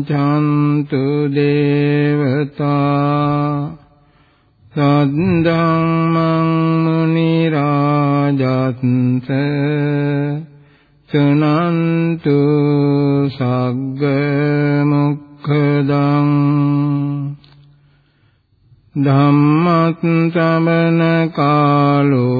ගච්ඡන්තු දේවතා සද්දම්මං මුනි රාජත්ස සනන්තු සග්ග මොක්ඛදං ධම්මත් සමන කාලෝ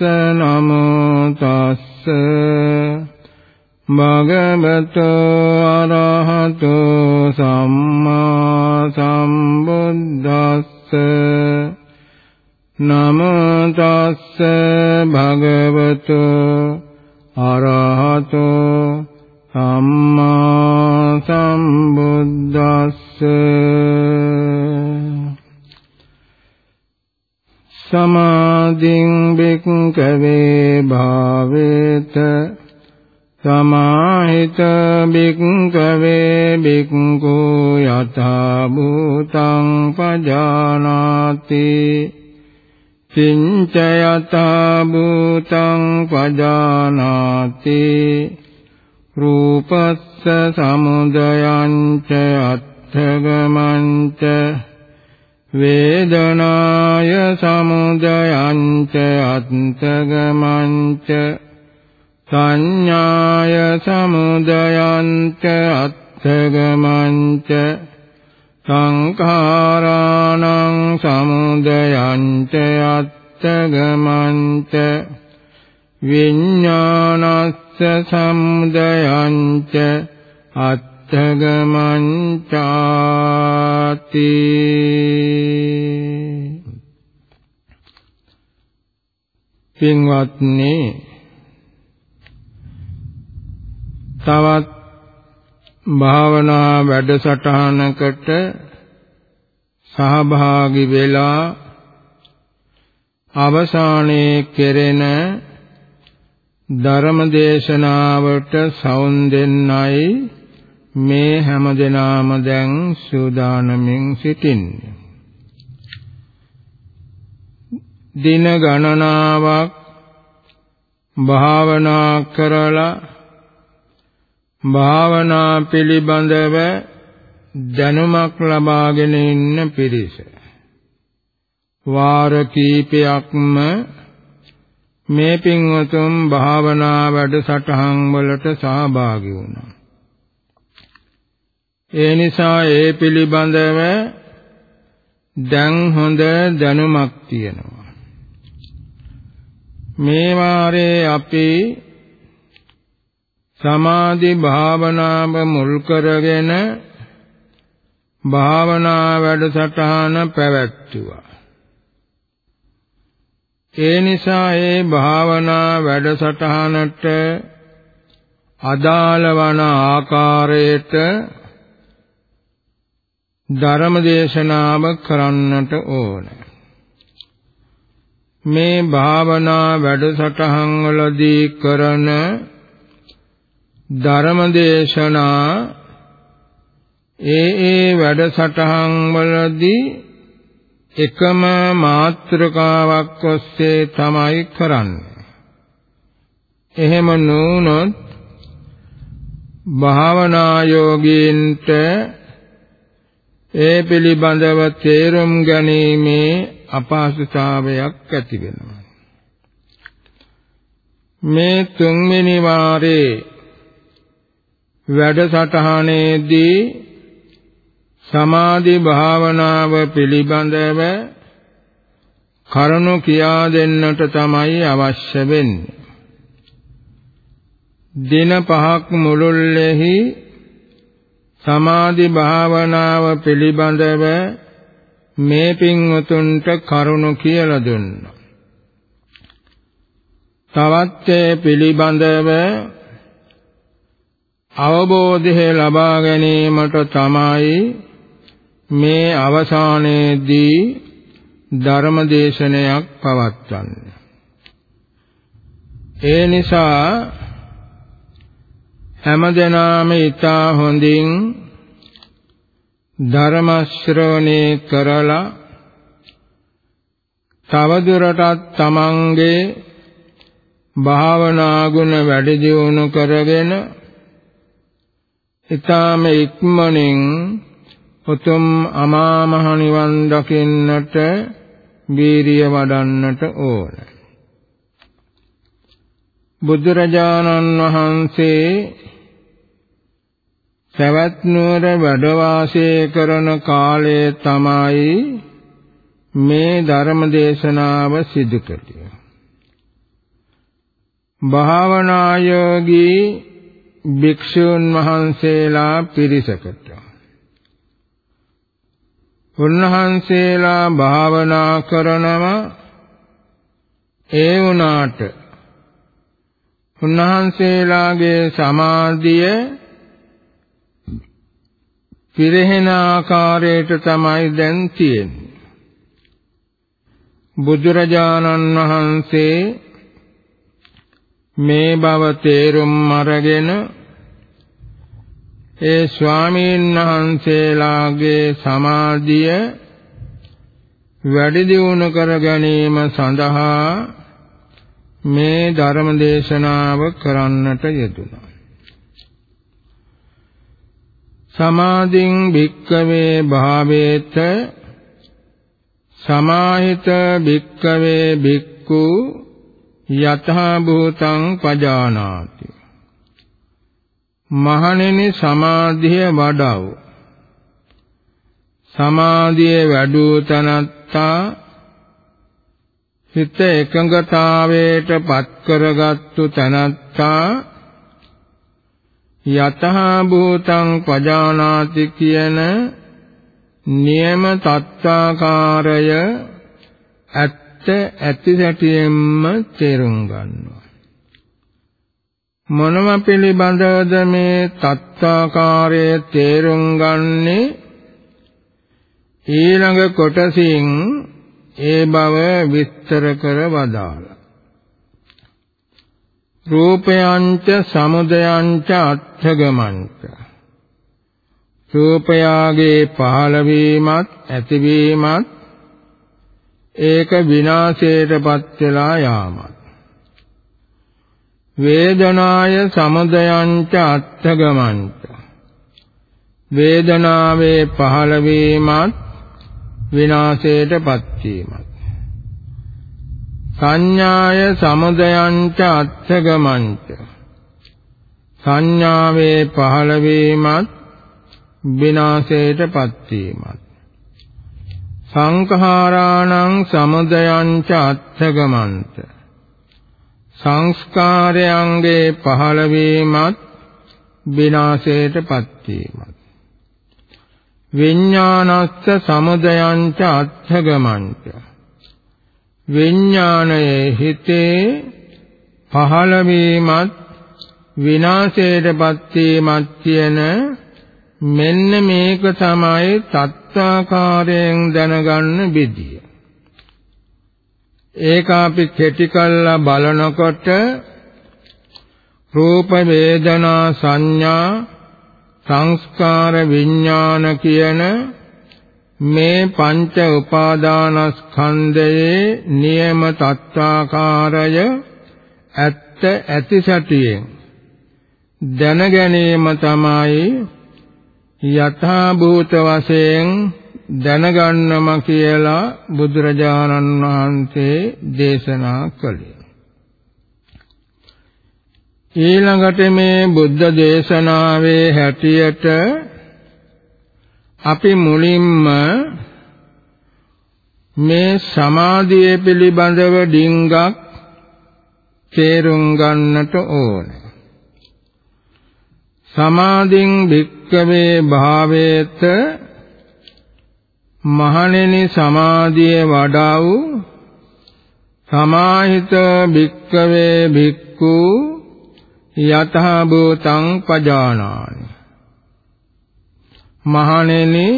නමෝ තස්ස භගවතු අරහතු සම්මා සම්බුද්දස්ස නමෝ තස්ස භගවතු අරහතු සම්මා සම්බුද්දස්ස සමාධින් බික්කවේ භාවේත සමාහිත බික්කවේ බික්කු යථා භූතං පජානාති කිංච යථා භූතං පජානාති රූපස්ස සමුදයං ච අත්ථගමං ච වේදනාය සමුදයං ච අත්ථගමං ච සංඥාය සමුදයන්ත අත්ථගමංච සංඛාරාණං සමුදයන්ත අත්ථගමංච විඥානස්ස සමුදයන්ච අත්ථගමංචාති පින්වත්නි තවත් භාවනා වැඩසටහනකට සහභාගී වෙලා අවසානයේ කෙරෙන ධර්ම දේශනාවට සවුන් දෙන්නයි මේ හැම දිනාම දැන් සූදානමින් සිටින්නේ දින ගණනාවක් භාවනා කරලා භාවනා පිළිබඳව දැනුමක් ලබාගෙන ඉන්න පිරිස වාර කීපයක්ම මේ පින්වතුන් භාවනා වැඩසටහන් වලට සහභාගී වුණා. ඒ නිසා ඒ පිළිබඳව දැන් හොඳ දැනුමක් තියෙනවා. මේ වාරේ අපි සමාධි භාවනාව මුල් කරගෙන භාවනා වැඩසටහන පැවැත්තුවා. ඒ නිසා ඒ භාවනා වැඩසටහනට අදාළ වන ආකාරයට ධර්ම දේශනාව කරන්නට ඕන. මේ භාවනා වැඩසටහන් වලදී කරන ධර්මදේශනා ඒ ඒ වැඩසටහන් වලදී එකම මාත්‍රකාවක් ඔස්සේ තමයි කරන්නේ. එහෙම නුනොත් භාවනා යෝගීන්ට ඒ පිළිබඳව තේරුම් ගැනීමේ අපහසුතාවයක් ඇති වෙනවා. මේ තුන්වෙනි වාරේ වැඩසටහනේදී සමාධි භාවනාව පිළිබඳව කරුණු කියා දෙන්නට තමයි අවශ්‍ය වෙන්නේ. දින පහක් මුළුල්ලේහි සමාධි භාවනාව පිළිබඳව මේ පින්වතුන්ට කරුණ කියලා දුන්නා. තවත් ඒ පිළිබඳව අවබෝධය ලබා ගැනීමට තමයි මේ අවසානයේදී ධර්ම දේශනයක් පවත්වන්නේ. ඒ නිසා හැමදෙනාම ඊතා හොඳින් ධර්ම ශ්‍රවණේ කරලා තවදුරටත් තමන්ගේ භාවනා ගුණ වැඩි දියුණු කරගෙන ඊ타ම ඉක්මනින් උතුම් අමා මහ නිවන් දකින්නට වීරිය වඩන්නට ඕන. බුදුරජාණන් වහන්සේ සවැත් නුවර වැඩ වාසය කරන කාලයේ තමයි මේ ධර්ම දේශනාව සිදු කළේ. භාවනා යෝගී භික්ෂුන් වහන්සේලා පිරිසකට උන්වහන්සේලා භාවනා කරනම ඒ වුණාට උන්වහන්සේලාගේ සමාධිය පිරෙහෙන ආකාරයට තමයි දැන් තියෙන්නේ බුදුරජාණන් වහන්සේ මේ බව තේරුම් අරගෙන ඒ ස්වාමීන් වහන්සේලාගේ සමාධිය වැඩි දියුණු කර ගැනීම සඳහා මේ ධර්ම දේශනාව කරන්නට යෙදුණා. සමාධින් භික්කවේ භාවේත සමාහිත භික්කවේ භික්ඛු යතහා භූතං පජානාති. මහණෙනි සමාධිය වඩව. සමාධිය වැඩූ තනත්තා හිත එකඟතාවයට පත් කරගත්තු තනත්තා යතහා භූතං පජානාති කියන නියම තත්ත්වාකාරය ඇත් ඇත්ත ඇති සැටියෙන්ම තේරුම් ගන්නවා. මොනම පිළිබඳවද මේ තත්ත්වාකාරයේ තේරුම් ගන්නේ? ඊළඟ කොටසින් ඒ බව විස්තර කර වදාළා. රූපයන්ච සමුදයන්ච අත්ථගමන්ච. රූපයාගේ පහළ වීමත් ඇතිවීමත් ඒක විනාශයටපත් වෙලා යාමත්. වේදනාය සමුදයංච අත්ථගමන්ත වේදනාවේ පහළ වීමත් විනාශයටපත් වීමත්. සංඥාය සමුදයංච අත්ථගමන්ත සංඥාවේ පහළ වීමත් විනාශයටපත් වීමත්. සංඛාරාණං සමුදයංච අත්ථගමන්ත. සංස්කාරයන්ගේ පහළ වීමත් විනාශයටපත් වීමත්. විඥානස්ස සමුදයංච අත්ථගමන්ත. විඥානයේ හිතේ පහළ වීමත් විනාශයටපත් වීමත් කියන මෙන්න මේක තමයි තත්ත්වාකාරයෙන් දැනගන්න විදිය. ඒක අපි කෙටි කළා බලනකොට රූප වේදනා සංඥා සංස්කාර විඥාන කියන මේ පංච උපාදානස්කන්ධයේ නියම තත්ත්වාකාරය ඇත්ත ඇති සැටියෙන් දැන ගැනීම තමයි යථා භූත වශයෙන් දැනගන්නම කියලා බුදුරජාණන් වහන්සේ දේශනා කළේ. ඊළඟට මේ බුද්ධ දේශනාවේ හැටියට අපි මුලින්ම මේ සමාධිය පිළිබඳව ඩිංගක් තේරුම් ගන්නට ඕනේ. සමාධින් භික්කවේ භාවේත මහණෙනි සමාධිය වඩා වූ සමාහිත භික්කවේ භික්ඛු යතහ භූතං පජානානි මහණෙනි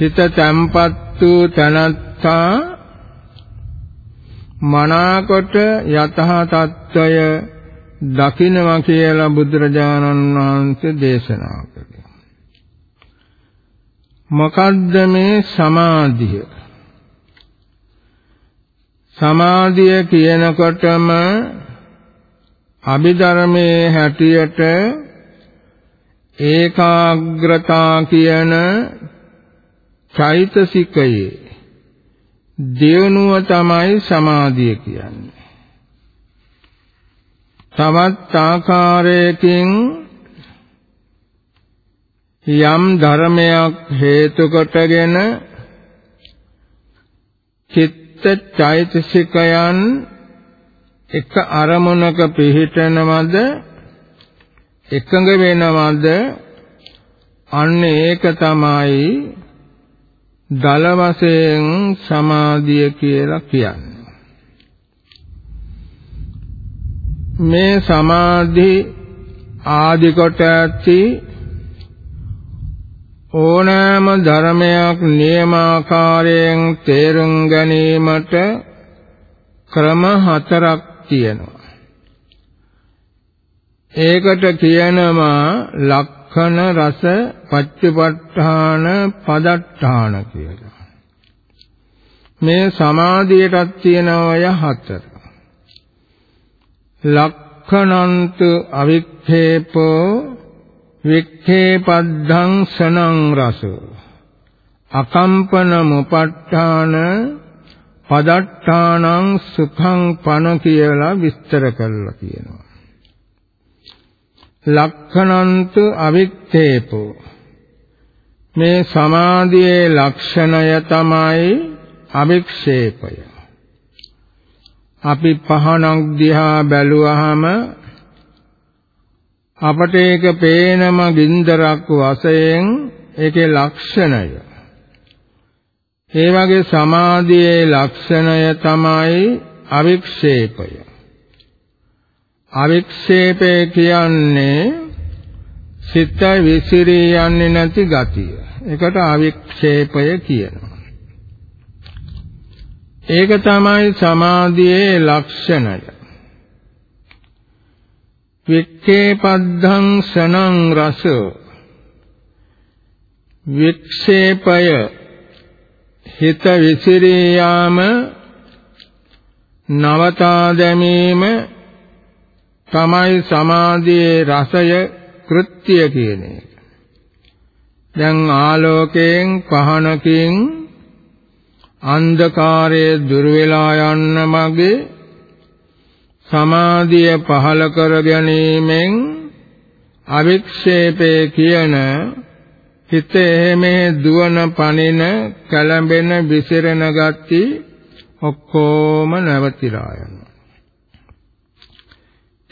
හිත තැම්පත් වූ තනත්තා මනාකොට යතහ තත්වය දකින්නවා කියලා බුදුරජාණන් වහන්සේ දේශනා කළේ. මොකද්ද මේ සමාධිය? සමාධිය කියනකොටම අභිධර්මයේ හැටියට ඒකාග්‍රතා කියන චෛතසිකයේ දියුණුව තමයි සමාධිය කියන්නේ. තවත් ආකාරයකින් යම් ධර්මයක් හේතු කොටගෙන චිත්ත චෛතසිකයන් එක අරමුණක පිහිටනවද එකඟ වෙනවද අන්න ඒක තමයි දල වශයෙන් සමාධිය කියලා කියන්නේ මේ සමාධි ආදි කොට ඇති ඕනෑම ධර්මයක් නියමාකාරයෙන් තේරුම් ගැනීමට ක්‍රම හතරක් තියෙනවා. ඒකට කියනවා ලක්ෂණ රස පච්චපට්ඨාන පදට්ඨාන කියලා. මේ සමාධියටත් තියෙන ඔය හතර. ලක්ඛනන්ත අවික්ඛේපෝ වික්ඛේපද්ධං සනං රස අකම්පන මුපට්ඨාන පදට්ඨානං සුඛං පන කියලා විස්තර කරලා කියනවා ලක්ඛනන්ත අවික්ඛේපෝ මේ සමාධියේ ලක්ෂණය තමයි අවික්ෂේපය. අපි පහනක් දිහා බැලුවහම අපට ඒක පේනම ගින්දරක් වශයෙන් ඒකේ ලක්ෂණය. ඒ වගේ සමාධියේ ලක්ෂණය තමයි අවික්ෂේපය. අවික්ෂේපය කියන්නේ සිත විසිරී යන්නේ නැති ගතිය. ඒකට අවික්ෂේපය කියනවා. ඒක තමයි සමාධියේ ලක්ෂණය. වික්ඛේපද්ධං සනං රස වික්ෂේපය හිත විසිරී යාම නවතා දැමීම තමයි සමාධියේ රසය කෘත්‍ය කියන එක. දැන් ආලෝකයෙන් පහනකින් අන්ධකාරයේ දුර වෙලා යන්න මගේ සමාධිය පහල කර ගැනීමෙන් අවික්ෂේපේ කියන හිත එහෙමේ දුවන පනින කලඹෙන විසිරෙන ගති ඔක්කොම නැවතිලා යනවා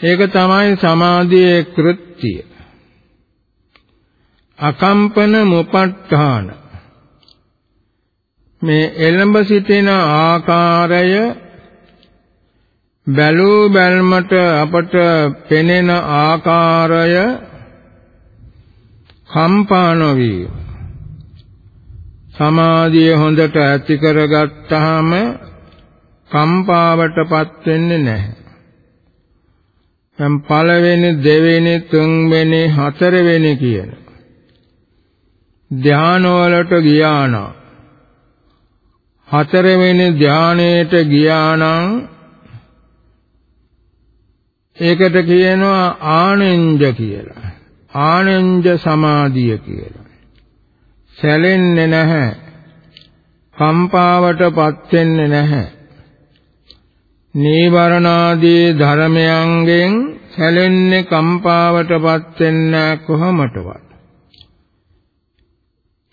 ඒක තමයි සමාධියේ කෘත්‍යය. අකම්පන මුපට්ඨාන. මේ එළඹ සිටින ආකාරය බැලූ බැල්මට අපට පෙනෙන ආකාරය කම්පා නොවී සමාධිය හොඳට ඇති කරගත්තාම කම්පාවටපත් වෙන්නේ නැහැ. දැන් පළවෙනි දෙවෙනි තුන්වෙනි හතරවෙනි කියන ධාන වලට ගියානම් හතරවෙනි ධානයට ගියානම් ඒකට කියනවා ආනෙන්ජ කියලා. ආනෙන්ජ සමාධිය කියලා. සැලෙන්නේ නැහැ. කම්පාවටපත් වෙන්නේ නැහැ. නීවරණාදී ධර්මයන්ගෙන් සැලෙන්නේ කම්පාවටපත් වෙන්නේ කොහොමටවත්?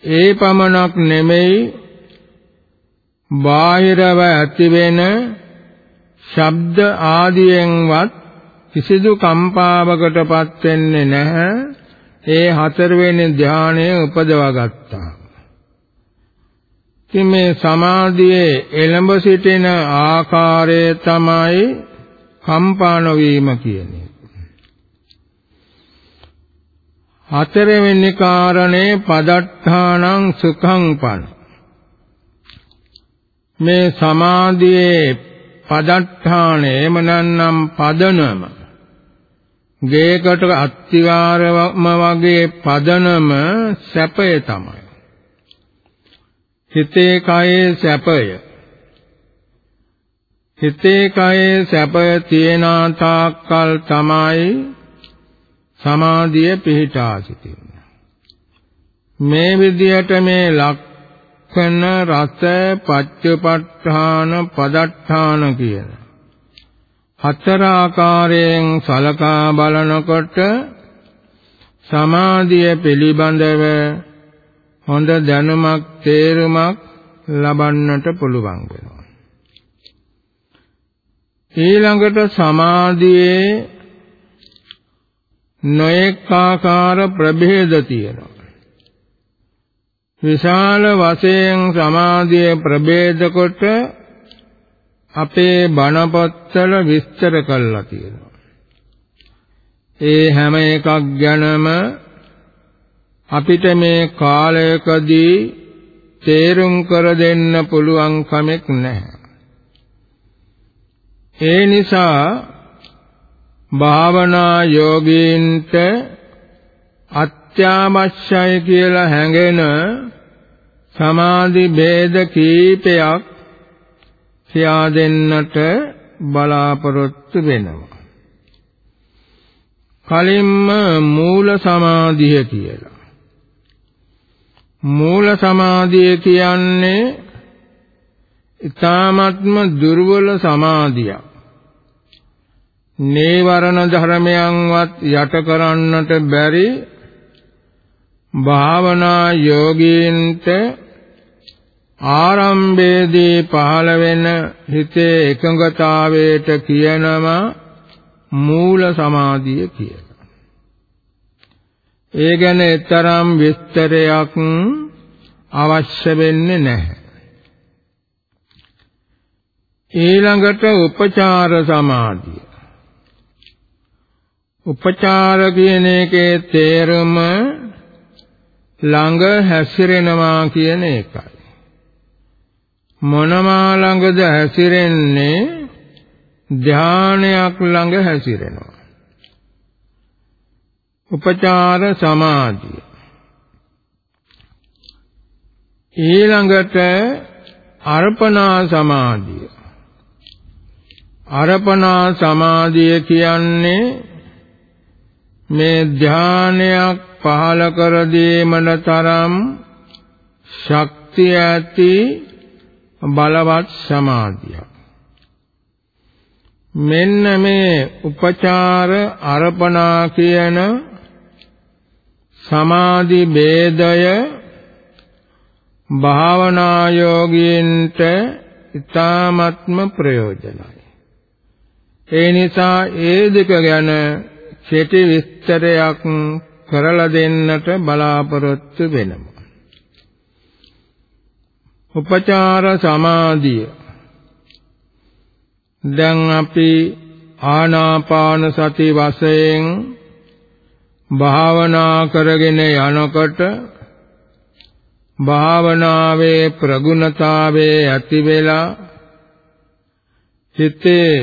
ඒ පමණක් නෙමෙයි බාහිරව ඇතිවෙන ශබ්ද ආදියෙන්වත් කිසිදු කම්පාවකටපත් වෙන්නේ නැහැ. ඒ හතරවෙනි ධානය උපදවා ගත්තා. ඉතින් මේ සමාධියේ එළඹ සිටින ආකාරය තමයි කම්පා නොවීම කියන්නේ. හතරවෙනි කාරණේ පදට්ඨානං සුඛං පන මේ සමාධියේ පදට්ඨාන එහෙම නැත්නම් පදනම ගේකට අත්තිවාරම වගේ පදනම සැපය තමයි හිතේ කයේ සැපය. හිතේ කයේ සැපය තියෙන තාක්කල් තමයි සමාධිය පිහිටා සිටින්නේ. මේ විදියට මේ ලක්ෂණ රස පච්චපට්ඨාන පදට්ඨාන කියන හතර ආකාරයෙන් සලකා බලනකොට සමාධිය පිළිබඳව හොඳ දැනුමක් තේරුමක් ලබන්නට පුළුවන් වෙනවා. ඊළඟට සමාධියේ නොඑක ආකාර ප්‍රභේද තියෙනවා. විශාල වශයෙන් සමාධියේ ප්‍රභේද කොට අපේ බණපොත්වල විස්තර කරලා තියෙනවා. ඒ හැම එකක් ගැනම අපිට මේ කාලයකදී තේරුම් කර දෙන්න පුළුවන් කමක් නැහැ. ඒ නිසා භාවනා යෝගීන්ට අත්‍යවශ්‍යයි කියලා හැඟෙන සමාධි ભેද කීපයක් කියා දෙන්නට බලාපොරොත්තු වෙනවා. කලින්ම මූල සමාධිය කියලා මූල සමාධිය කියන්නේ ඊ타ත්ම දුර්වල සමාධියක්. නේවරණ ධර්මයන්වත් යට කරන්නට බැරි භාවනා යෝගීන්ට ආරම්භයේදී පහළ වෙන හිතේ එකඟතාවයට කියනවා මූල සමාධිය කියලා. ඒ ගැන තරම් විස්තරයක් අවශ්‍ය වෙන්නේ නැහැ. ඊළඟට උපචාර සමාධිය. උපචාර කියන එකේ තේරුම ළඟ හැසිරෙනවා කියන එකයි. මොනවා ළඟද හැසිරෙන්නේ ධානයක් ළඟ හැසිරෙනවා. උපචාර සමාධිය. ඊළඟට අර්පණා සමාධිය. අර්පණා සමාධිය කියන්නේ මේ ධානයක් පහල කර දීමන තරම් ශක්තිය ඇති බලවත් සමාධියක්. මෙන්න මේ උපචාර අර්පණා කියන සමාධි ભેදය භාවනා යෝගීන්ට ඊ타ත්ම ප්‍රයෝජනයි. ඒ නිසා ඒ දෙක ගැන කෙටි විස්තරයක් කරලා දෙන්නට බලාපොරොත්තු වෙනවා. උපචාර සමාධිය දැන් අපි ආනාපාන සති වශයෙන් භාවනා කරගෙන යනකොට භාවනාවේ ප්‍රගුණතාවයේ ඇති වෙලා හිතේ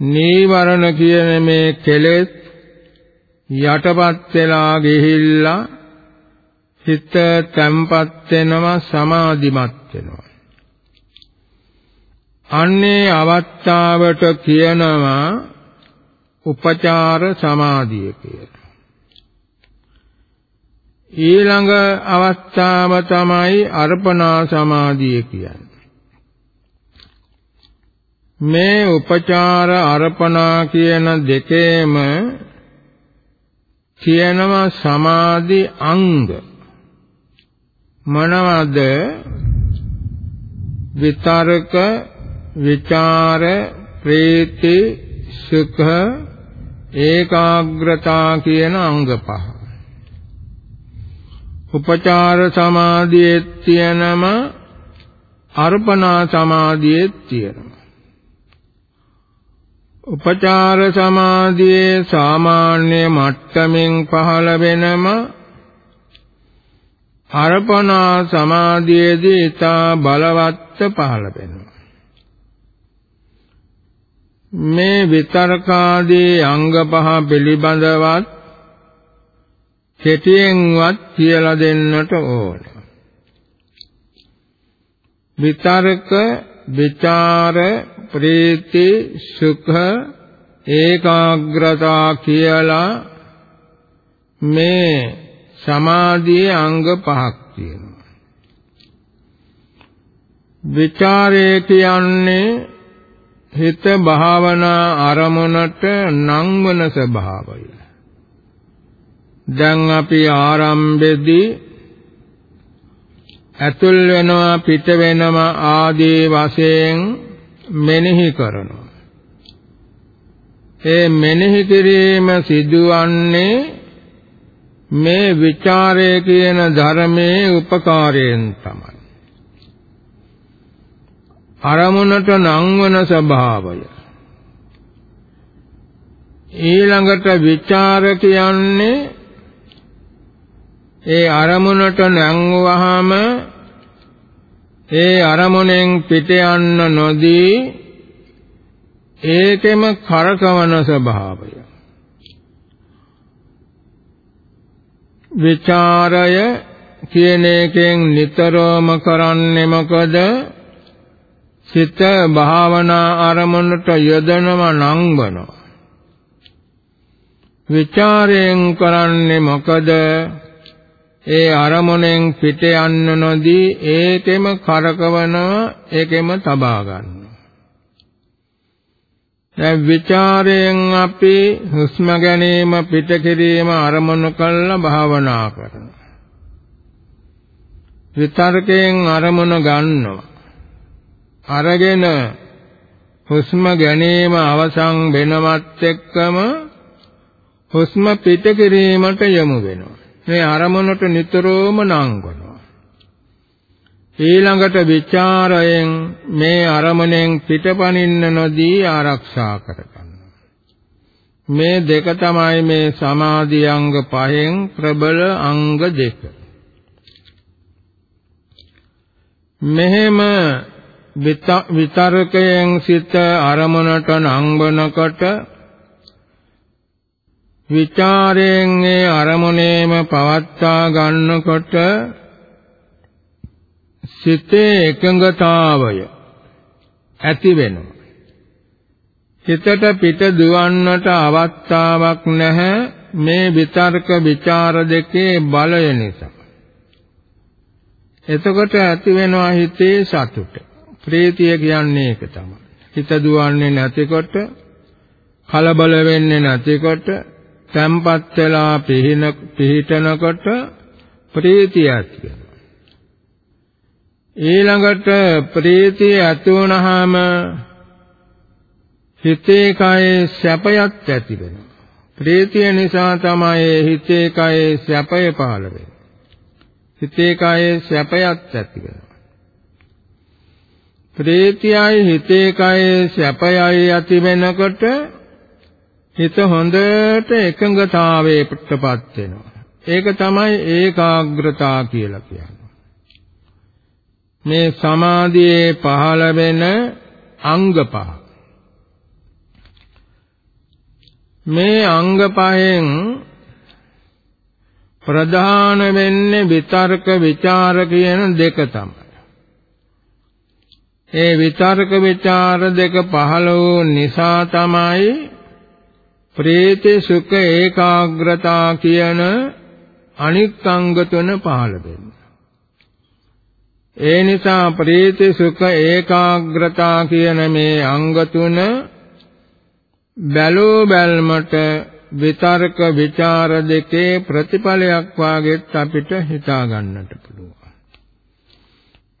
නීවරණ කියන මේ කෙලෙස් යටපත් වෙලා ගිහිල්ලා හිත තැම්පත් වෙනවා සමාධිමත් වෙනවා. අන්නේ අවස්ථාවට කියනවා උපචාර සමාධිය කියලා. ඊළඟ අවස්ථාව තමයි අර්පණා සමාධිය කියන්නේ. මේ උපචාර අර්පණා කියන දෙකේම කියනවා සමාධි අංග මොනවද විතරක විචාර ප්‍රීති සුඛ ඒකාග්‍රතා කියන අංග පහ. උපචාර සමාධියෙත් තියෙනම අර්පණා සමාධියෙත් තියෙනවා උපචාර සමාධියේ සාමාන්‍ය මට්ටමින් පහළ වෙනම අර්පණා සමාධියේදී ඊතා බලවත් පහළ වෙනවා මේ විතර්කාදී අංග පහ පිළිබඳවත් කෙටියෙන්වත් කියලා දෙන්නට ඕන. විතර්ක, විචාර, ප්‍රීති, සුඛ, ඒකාග්‍රතා කියලා මේ සමාධියේ අංග පහක් තියෙනවා. විචාරය කියන්නේ හිත භාවනා අරමුණට නංවන ස්වභාවය. දැන් අපි ආරම්භෙදී ඇතුල් වෙනවා පිට වෙනවා ආදී වශයෙන් මෙනෙහි කරනවා. ඒ මෙනෙහි කිරීම සිදුවන්නේ මේ ਵਿਚාරය කියන ධර්මයේ උපකාරයෙන් තමයි. අරමුණට නංවන ස්වභාවය. ඊළඟට ਵਿਚාර කියන්නේ ඒ අරමුණට නැංවුවාම ඒ අරමුණෙන් පිට යන්න නොදී ඒකෙම කරකවන ස්වභාවය. විචාරය කියන එකෙන් නිතරම කරන්නේ මොකද? සිත භාවනා අරමුණට යොදනව නංවනවා. විචාරයෙන් කරන්නේ මොකද? ඒ අරමුණෙන් පිට යන්න නොදී ඒකෙම කරකවනවා ඒකෙම තබා ගන්නවා. දැන් ਵਿਚාරයෙන් අපි හුස්ම ගැනීම පිට කිරීම අරමුණු කළා භාවනා කරනවා. විතර්කයෙන් අරමුණ ගන්නවා. අරගෙන හුස්ම ගැනීම අවසන් වෙනවත් එක්කම හුස්ම පිට කිරීමට යොමු වෙනවා. මේ අරමුණට නිතරම නංගනවා. ඊළඟට ਵਿਚාරයෙන් මේ අරමුණෙන් පිටපනින්න නොදී ආරක්ෂා කරගන්නවා. මේ දෙක තමයි මේ සමාධි අංග පහෙන් ප්‍රබල අංග දෙක. මෙහෙම විතරකයෙන් සිත අරමුණට නංවනකොට විචාරයෙන් ඒ අරමුණේම පවත්වා ගන්නකොට සිතේ එකඟතාවය ඇති වෙනවා. හිතට පිට දුවන්නට අවස්ථාවක් නැහැ මේ විතර්ක ਵਿਚාර දෙකේ බලය නිසා. එතකොට ඇති වෙනවා හිතේ සතුට. ප්‍රීතිය කියන්නේ ඒක තමයි. හිත දුවන්නේ නැතිකොට කලබල වෙන්නේ නැතිකොට තැම්පත් වෙලා පිහින පිහිටනකොට ප්‍රීතියක් වෙනවා. ඊළඟට ප්‍රීතිය ඇති වුණාම හිතේ කයේ සැපයක් ඇති වෙනවා. ප්‍රීතිය නිසා තමයි හිතේ කයේ සැපය පහළ වෙන්නේ. හිතේ කයේ සැපයක් ඇති වෙනවා. ප්‍රීතියයි හිතේ කයේ සැපයයි ඇති වෙනකොට හිත හොඳට එකඟතාවයකටපත් වෙනවා. ඒක තමයි ඒකාග්‍රතාව කියලා කියන්නේ. මේ සමාධියේ පහළ වෙන අංග පහ. මේ අංග පහෙන් ප්‍රධාන වෙන්නේ විතර්ක ਵਿਚාර කියන දෙක තමයි. ඒ විතර්ක ਵਿਚාර දෙක පහළ වූ නිසා තමයි ප්‍රේත සුඛ ඒකාග්‍රතා කියන අනික් අංග තුන පහළ වෙන්නේ. ඒ නිසා ප්‍රේත සුඛ ඒකාග්‍රතා කියන මේ අංග තුන බැලෝ බැල්මට විතර්ක ਵਿਚාර දෙකේ ප්‍රතිඵලයක් වාගෙත් අපිට හිතා ගන්නට පුළුවන්.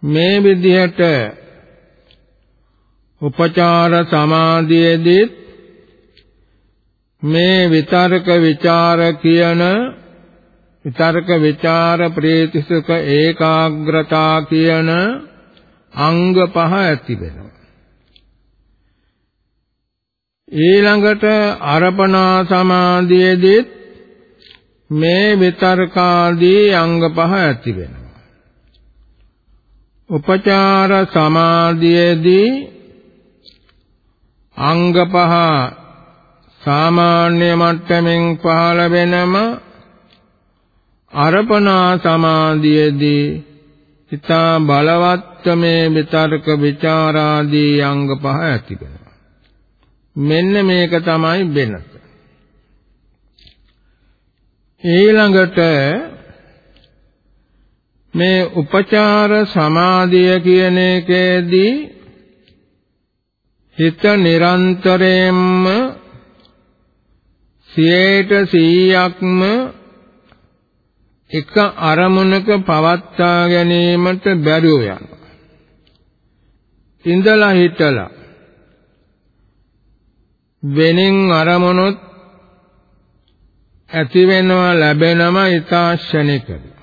මේ විදිහට උපචාර සමාධියේදීත් මේ විතරක ਵਿਚාර කියන විතරක ਵਿਚාර ප්‍රේතිසක ඒකාග්‍රතා කියන අංග පහ ඇති වෙනවා. ඊළඟට අරපණා සමාධියේදීත් මේ විතරකාදී අංග පහ ඇති වෙනවා. උපචාර සමාධියේදී අංග පහ සාමාන්‍ය මට්ටමින් පහළ වෙනම අර්පණා සමාධියේදී ඊතා බලවත් මේ විතර්ක ਵਿਚාරාදී අංග පහ ඇති වෙනවා. මෙන්න මේක තමයි වෙනස. ඊළඟට මේ උපචාර සමාධිය කියන එකේදී හිත නිරන්තරයෙන්ම 100%ක්ම එක අරමුණක පවත්වා ගැනීමට බැරුව යනවා. ඉඳලා හිටලා වෙනින් අරමුණුත් ඇති වෙනවා ලැබෙනම ඊතාශනිකයි.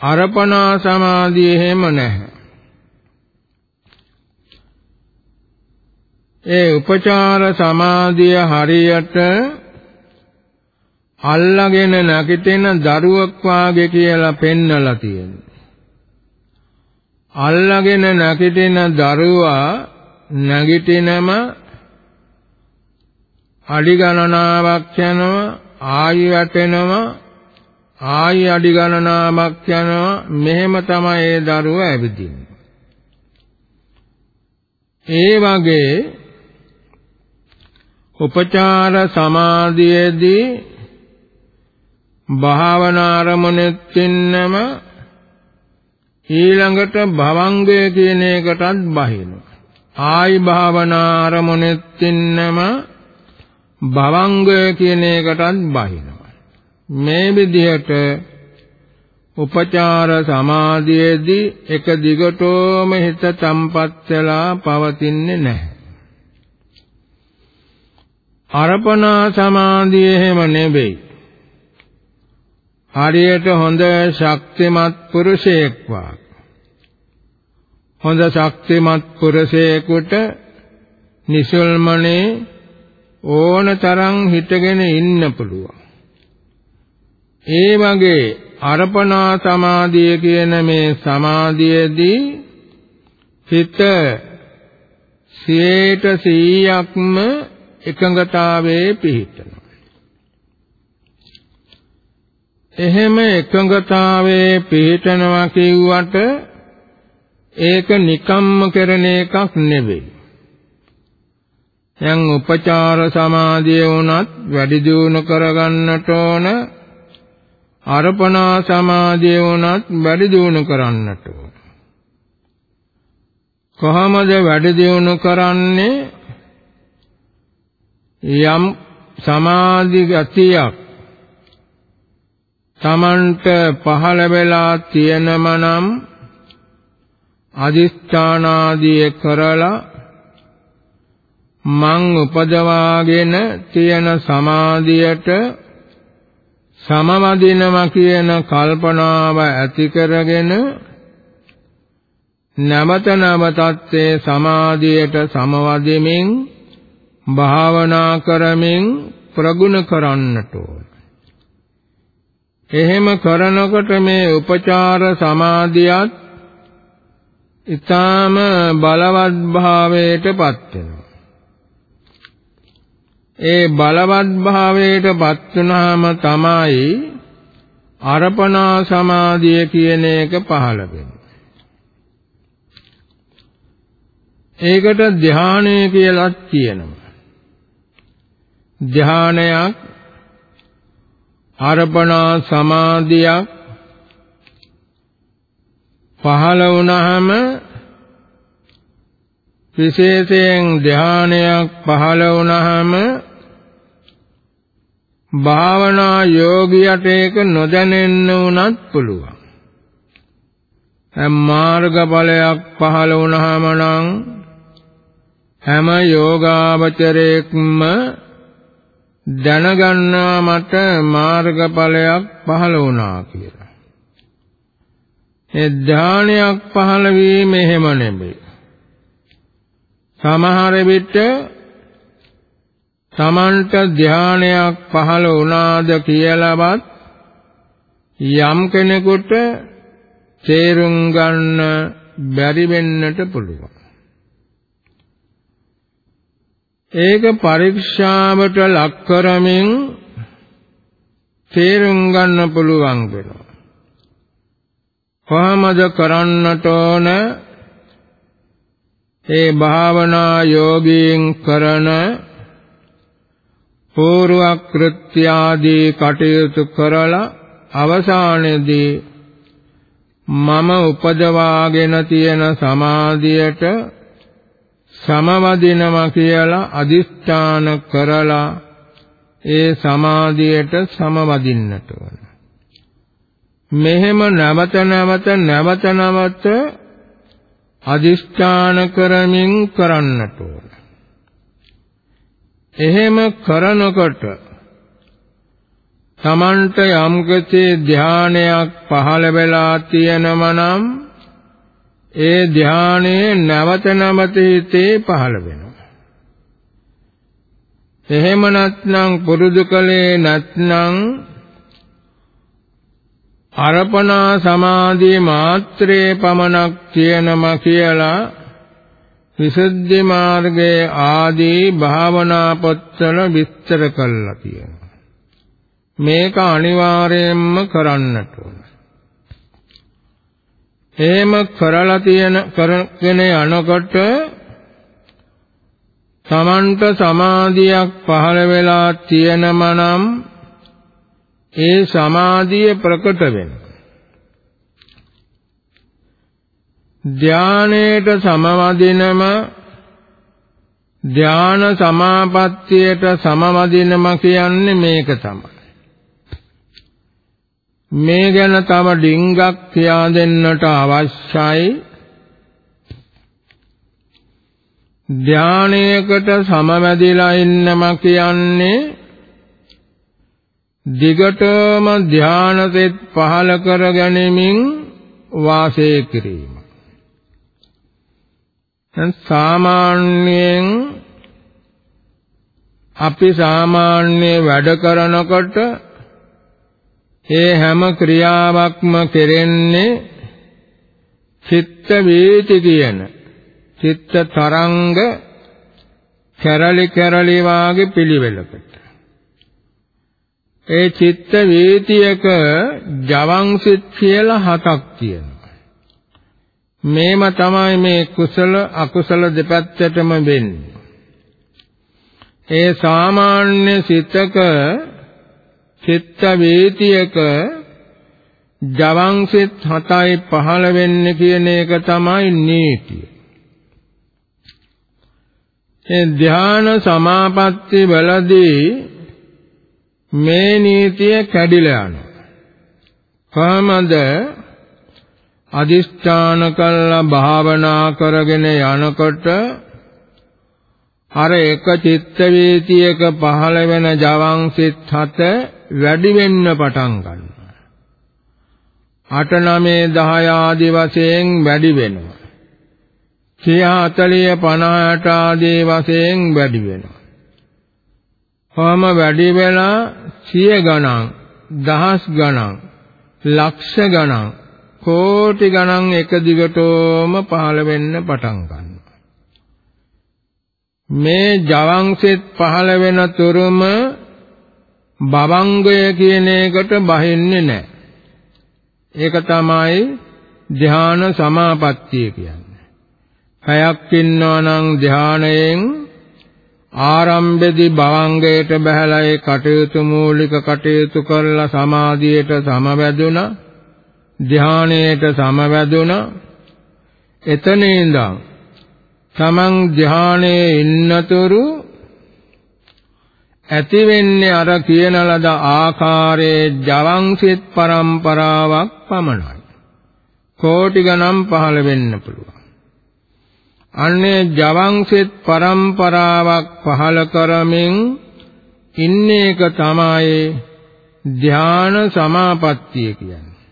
අර්පණා සමාධිය එහෙම නැහැ. ඒ උපචාර සමාධිය හරියට අල්ලාගෙන නැගිටින දරුවක් වාගේ කියලා පෙන්නලා තියෙනවා. අල්ලාගෙන නැගිටින දරුවා නැගිටිනම අඩි ගණනාවක් යනවා ආයි වැටෙනවා ආයි අඩි ගණනාවක් යනවා මෙහෙම තමයි ඒ දරුවා ඇවිදින්නේ. ඒ වගේ උපචාර සමාධියේදී භාවනා අරමුණෙත් ඉන්නම ඊළඟට භවංගය කියන එකටත් බහිනවා. ආයි භාවනා අරමුණෙත් ඉන්නම භවංගය කියන එකටත් බහිනවා. මේ විදිහට උපචාර සමාධියේදී එක දිගටම හිත තම්පත් වෙලා පවතින්නේ නැහැ. අර්පණා සමාධිය එහෙම නෙවෙයි. හරියට හොඳ ශක්තිමත් පුරුෂයෙක් හොඳ ශක්තිමත් පුරුෂයෙකුට නිසල්මනේ ඕන තරම් හිටගෙන ඉන්න පුළුවන්. ඒ වගේ අර්පණා සමාධිය කියන මේ සමාධියේදී හිත 100%ක්ම එකඟතාවයේ පිහිටනවා. එහෙම එකඟතාවයේ පිහිටනවා කිව්වට ඒක නිකම්ම කරන එකක් නෙවෙයි. දැන් උපචාර සමාධිය වුණත් වැඩි දියුණු කරගන්නට ඕන අර්පණා සමාධිය වුණත් වැඩි දියුණු කරන්නට ඕන කොහොමද වැඩි දියුණු කරන්නේ යම් සමාධි ගතියක් තමන්ට පහළ වෙලා තියෙනම නම් අදිස්ථානාදී කරලා මං උපදවාගෙන තියෙන සමාධියට සමවදිනවා කියන කල්පනාව ඇති කරගෙන නැවත නැවතත් ඒ සමාධියට සමවදිමින් භාවනා කරමින් ප්‍රගුණ කරන්නට ඕන එහෙම කරනකොට මේ උපචාර සමාධියත් ඊටාම බලවත් භාවයටපත් වෙනවා. ඒ බලවත් භාවයටපත් වුනහම තමයි අර්පණා සමාධිය කියන එක පහළ වෙන්නේ. ඒකට ධානය කියලා කියනවා. ධානයක් අර්පණා සමාධියක් පහළ වුණාම විශේෂයෙන් ධානයක් පහළ වුණාම භාවනා යෝගියට ඒක නොදැනෙන්න උනත් පුළුවන්. හැම මාර්ගඵලයක් පහළ වුණාම නම් හැම යෝගාවචරයක්ම දැනගන්නවා මට මාර්ගඵලයක් පහළ වුණා කියලා. ඒ ධානයක් පහළ වීම එහෙම නෙමෙයි. සමහර විට තමන්ට ධානයක් පහළ වුණාද කියලාවත් යම් කෙනෙකුට තේරුම් ගන්න බැරි වෙන්නට පුළුවන්. ඒක පරීක්ෂාවට ලක් කරමින් තේරුම් ගන්න පුළුවන් වෙනවා. කොහොමද කරන්නට ඕන? ඒ භාවනා යෝගීන් කරන පූර්ව කෘත්‍යාදී කටයුතු කරලා අවසානයේදී මම උපදවාගෙන තියෙන සමාධියට සමවදිනවා කියලා අදිස්ථාන කරලා ඒ සමාධියට සමවදින්නට ඕන. මෙහෙම නැවත නැවත නැවත නැවත අදිස්ථාන කරමින් කරන්නට ඕන. එහෙම කරනකොට තමන්ට යම්කිසි ධානයක් පහළ වෙලා තියෙනම නම් ඒ ධානයේ නැවත නැවත හිතේ පහළ වෙනවා. එහෙම නැත්නම් පුරුදු කලේ නැත්නම් අර්පණා සමාධියේ මාත්‍රේ පමණක් තියෙනම කියලා විසුද්ධි මාර්ගයේ ආදී භාවනා පොත්වල විස්තර කළා තියෙනවා. මේක අනිවාර්යයෙන්ම කරන්නට ඕන. එහෙම කරලා තියෙන කරගෙන යනකොට තමන්ට සමාධියක් පහළ වෙලා තියෙනම නම් ඒ සමාධිය ප්‍රකට වෙනවා. ධානයේට සමවදිනම ධාන සමාපත්තියට සමවදිනම කියන්නේ මේක තමයි. මේ ගැන තව ඩිංගක් කියා දෙන්නට අවශ්‍යයි ධානයකට සමවැදිලා ඉන්නම කියන්නේ දිගටම ධානසෙත් පහල කර ගැනීමෙන් වාසය කිරීම. දැන් සාමාන්‍යයෙන් අපි සාමාන්‍ය වැඩ කරනකොට ඒ හැම ක්‍රියාවක්ම කෙරෙන්නේ චිත්ත වේති කියන චිත්ත තරංග කැරලි කැරලි වාගේ පිළිවෙලකට. ඒ චිත්ත වේතියක ජවංසිත කියලා හතක් තියෙනවා. මේම තමයි මේ කුසල අකුසල දෙපැත්තටම වෙන්නේ. ඒ සාමාන්‍ය සිතක චිත්ත වේතියක ජවංසෙත් 7යි 15 වෙන්නේ කියන එක තමයි නීතිය. ඒ ධ්‍යාන සමාපatti වලදී මේ නීතිය කැඩිලා යනවා. කොහමද අදිෂ්ඨාන කළා භාවනා කරගෙන යනකොට අර එක චිත්ත වේතියක පහළ වෙන ජවං සිත් හත වැඩි වෙන්න පටන් ගන්නවා. 8 9 10 ආදී වශයෙන් වැඩි වෙනවා. 30 40 50 ආදී වශයෙන් වැඩි වෙනවා. කොහොම වැඩි වෙලා සිය ගණන්, දහස් ගණන්, ලක්ෂ ගණන්, කෝටි ගණන් එක දිගටම පහළ වෙන්න පටන් ගන්නවා. මේ ජවංසෙත් පහළ වෙන තුරුම බවංගය කියන එකට බහින්නේ නැහැ. ඒක තමයි ධ්‍යාන සමාපත්තිය කියන්නේ. හයක් ඉන්නවා නම් ධ්‍යානයෙන් ආරම්භෙදි භවංගයට බහැලා ඒ කටයුතු මූලික කටයුතු කරලා සමාධියට සමවැදුණා ධ්‍යානයට සමවැදුණා එතන ඉඳන් තමන් ධානයේ ඉන්නතුරු ඇති වෙන්නේ අර කියන ලද ආකාරයේ ජවංසිත પરම්පරාවක් පමණයි. කෝටි ගණන් පහළ වෙන්න පුළුවන්. අන්නේ ජවංසිත પરම්පරාවක් පහළ කරමින් ඉන්න එක තමයි ධ්‍යාන සමාපත්තිය කියන්නේ.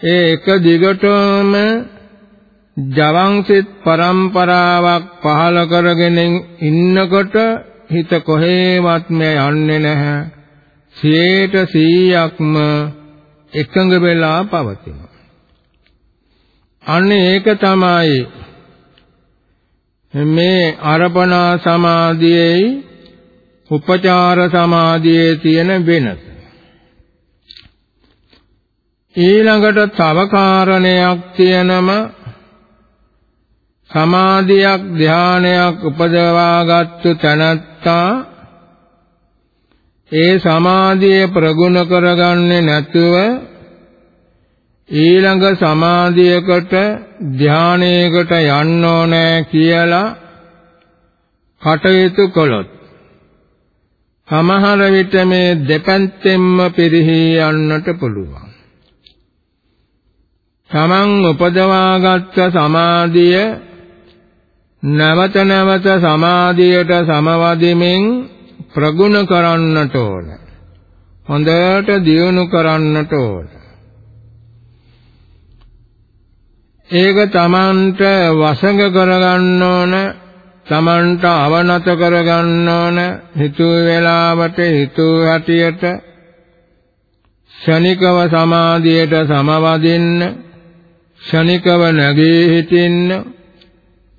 ඒ එක දිගටම ජවංසිත પરම්පරාවක් පහළ කරගෙන ඉන්නකොට හිත කොහේවත්ම යන්නේ නැහැ. 100%ක්ම එකඟ වෙලා පවතිනවා. අන්න ඒක තමයි මේ අර්පණා සමාධියේයි උපචාර සමාධියේ තියෙන වෙනස. ඊළඟට තව කාරණයක් තියෙනම සමාධියක් ධානයක් උපදවාගත්තු තැනැත්තා ඒ සමාධිය ප්‍රගුණ කරගන්නේ නැතුව ඊළඟ සමාධියකට ධානයකට යන්න ඕනේ කියලා කටයුතු කළොත් සමහර විට මේ දෙපැත්තෙන්ම පිරිහී යන්නට පුළුවන්. තමන් උපදවාගත් සමාධිය නැවත නැවත සමාධියට සමවදිමින් ප්‍රගුණ කරන්නට ඕන. හොඳට දියුණු කරන්නට ඕන. ඒක තමන්ට වසඟ කරගන්න ඕන තමන්ට අවනත කරගන්න ඕන හිතුව වෙලාවට හිතුව හැටියට ශනිකව සමාධියට සමවදින්න ශනිකව නැගී හිටින්න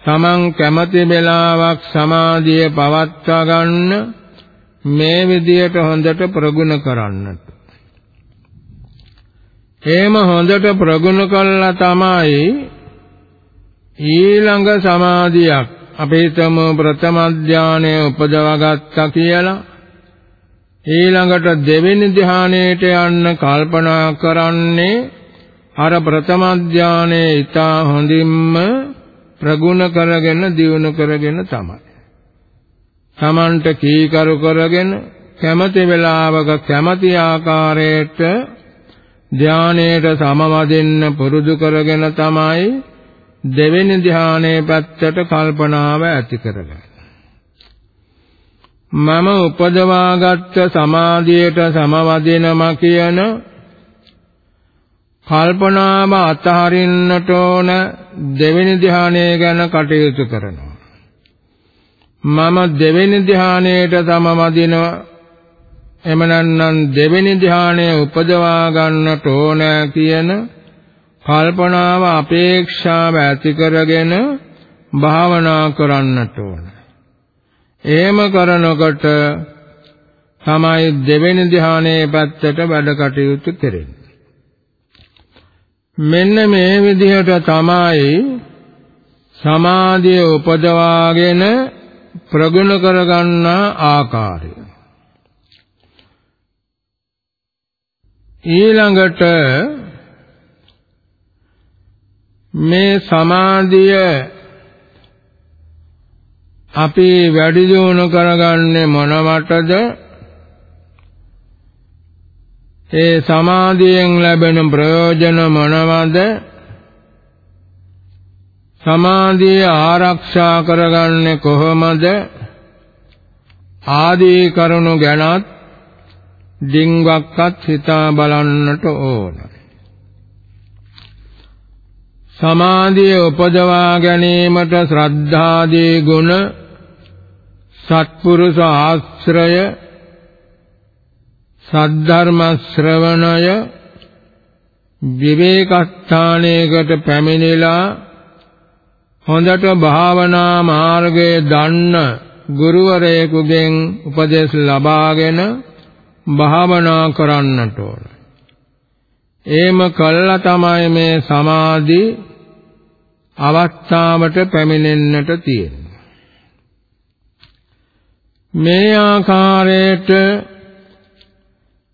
තමන් කැමති වෙලාවක් සමාධිය පවත්වා ගන්න මේ විදියට හොඳට ප්‍රගුණ කරන්නට. එහෙම හොඳට ප්‍රගුණ කළා තමයි ඊළඟ සමාධියක් අපේ තම ප්‍රථම ධානය උපදවාගත්තා කියලා ඊළඟට දෙවෙනි ධානයට යන්න කල්පනා කරන්නේ අර ප්‍රථම ධානයේ ඊට හොඳින්ම ප්‍රගුණ කරගෙන දියුණු කරගෙන තමයි. Tamanට කීකරු කරගෙන කැමති වෙලාවක කැමති ආකාරයට ධානයේට සමවදින්න පුරුදු කරගෙන තමයි දෙවෙනි ධානයේ පැත්තට කල්පනාව ඇති කරගන්නේ. මම උපදවාගත් සමාධියට සමවදිනම කියන කල්පනාව අතහරින්නට ඕන දෙවෙනි ධානය ගැන කටයුතු කරනවා. මම දෙවෙනි ධානයට සමවදිනවා එම නැත්නම් දෙවෙනි ධානය උපදවා ගන්නට ඕන කියන කල්පනාව අපේක්ෂාව ඇති කරගෙන භාවනා කරන්නට ඕන. එහෙම කරනකොට තමයි දෙවෙනි ධානයේ පැත්තට වැඩ කටයුතු කෙරෙන්නේ. මෙන්න මේ විදිහට තමයි සමාධිය උපදවාගෙන ප්‍රගුණ කරගන්න ආකාරය. ඊළඟට මේ සමාධිය අපි වැඩි දියුණු කරගන්නේ මොනවටද ඒ සමාධියෙන් ලැබෙන ප්‍රයෝජන මොනවද? සමාධිය ආරක්ෂා කරගන්නේ කොහොමද? ආදී කරුණු ගැනත් ඩිංගක්වත් හිතා බලන්නට ඕන. සමාධිය උපදවා ගැනීමට ශ්‍රද්ධාදී ගුණ සත්පුරුෂ ආශ්‍රය සද්ධර්ම ශ්‍රවණය විවේකස්ථානයකට පැමිණිලා හොඳට භාවනා මාර්ගයේ දන්න ගුරුවරයෙකුගෙන් උපදෙස් ලබාගෙන භාවනා කරන්නට ඕන. එහෙම කළා තමයි මේ සමාධි අවස්ථාවට පැමිණෙන්නට තියෙන්නේ. මේ ආකාරයට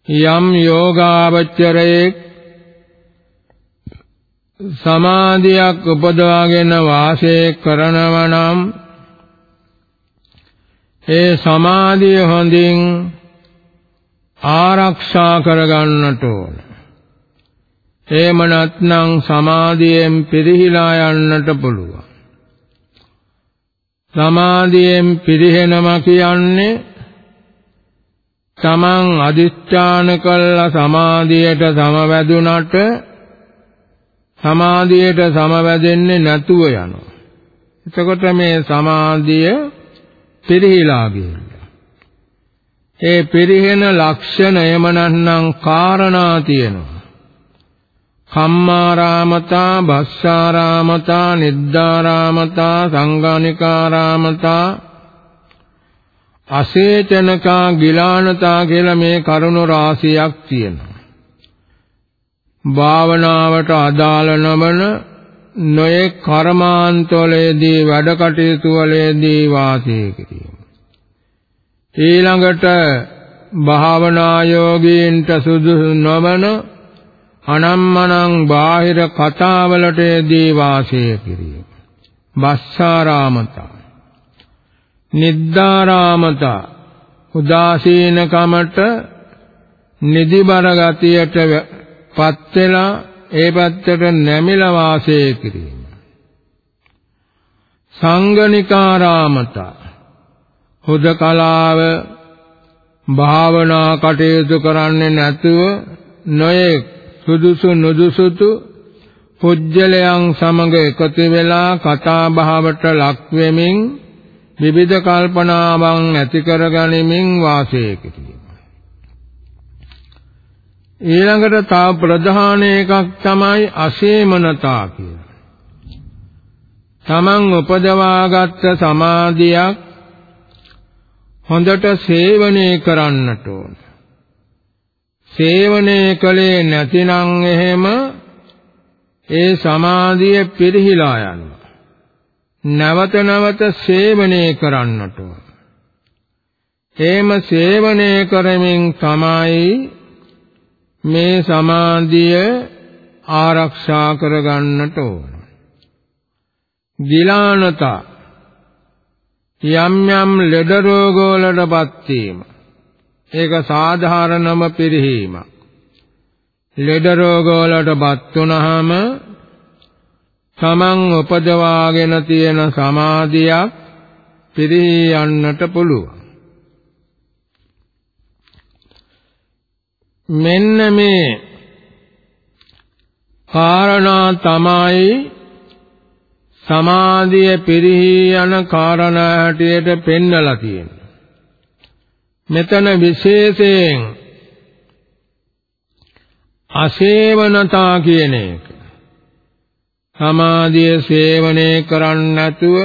යම් යෝගාවචරයේ සමාධියක් උපදවාගෙන වාසය කරනවා නම් ඒ සමාධිය හොඳින් ආරක්ෂා කරගන්නට ඕන. එහෙම නැත්නම් සමාධියෙන් පිරිහිලා යන්නට පුළුවන්. සමාධියෙන් පිරිහෙනවා කියන්නේ තමන් අදිස්ථාන කළ සමාධියට සමවැදුනට සමාධියට සමවැදෙන්නේ නැතුව යනවා. එතකොට මේ සමාධිය පිරිහිලා ගියලා. ඒ පිරිහෙන ලක්ෂණ එමනන්නම් කාරණා තියෙනවා. කම්මාරාමතා, භස්සාරාමතා, නිද්දාරාමතා, සංගානිකාරාමතා, අසේචනකා, ගිලානතා කියලා මේ කරුණු රාශියක් තියෙනවා. භාවනාවට අදාළ නොවන නොයේ කර්මාන්තවලදී වැඩ කටයුතු වලදී වාසය කිරීම. ඊළඟට භාවනා යෝගීන්ට සුදුසු නොවන අනම්මනං බාහිර කතාවලටදී වාසය කිරීම. බස්සාරාමතා නිද්දාරාමතා උදාසීනකමට නිදිබර ගතියට පත් වෙලා ඒ පැත්තට නැමිලා වාසය කිරීම. සංගනිකාරාමතා හුදකලාව භාවනා කටයුතු කරන්නේ නැතුව නොයේ සුදුසු නුදුසුතු පුජ්‍යලයන් සමග එකතු වෙලා කතා බහවට ලක් වෙමින් විවිධ කල්පනාවන් ඇති කර ගනිමින් වාසය කිරීම. ඊළඟට තව ප්‍රධාන එකක් තමයි අසේමනතා කියලා. තමන් උපදවාගත් සමාධියක් හොඳට සේවනය කරන්නට ඕන. සේවනය කළේ නැතිනම් එහෙම ඒ සමාධිය පිරිහිලා යනවා. නැවත නැවත සේවනය කරන්නට ඕන. එහෙම සේවනය කරමින් තමයි මේ සමාධිය ආරක්ෂා කරගන්නට ඕන. ගිලානතා යම් යම් ලෙඩ රෝග වලටපත් වීම ඒක සාධාරණම පිරිහීමක්. ලෙඩ රෝග වලටපත් වුනහම තමන් උපදවාගෙන තියෙන සමාධියක් පිරිහී යන්නට පුළුවන්. මෙන්න මේ කාරණා තමයි සමාධිය පිරිහී යන කාරණා හැටියට පෙන්නලා තියෙන්නේ. මෙතන විශේෂයෙන් අසේවනතා කියන එක. සමාධිය සේවනය කරන්නේ නැතුව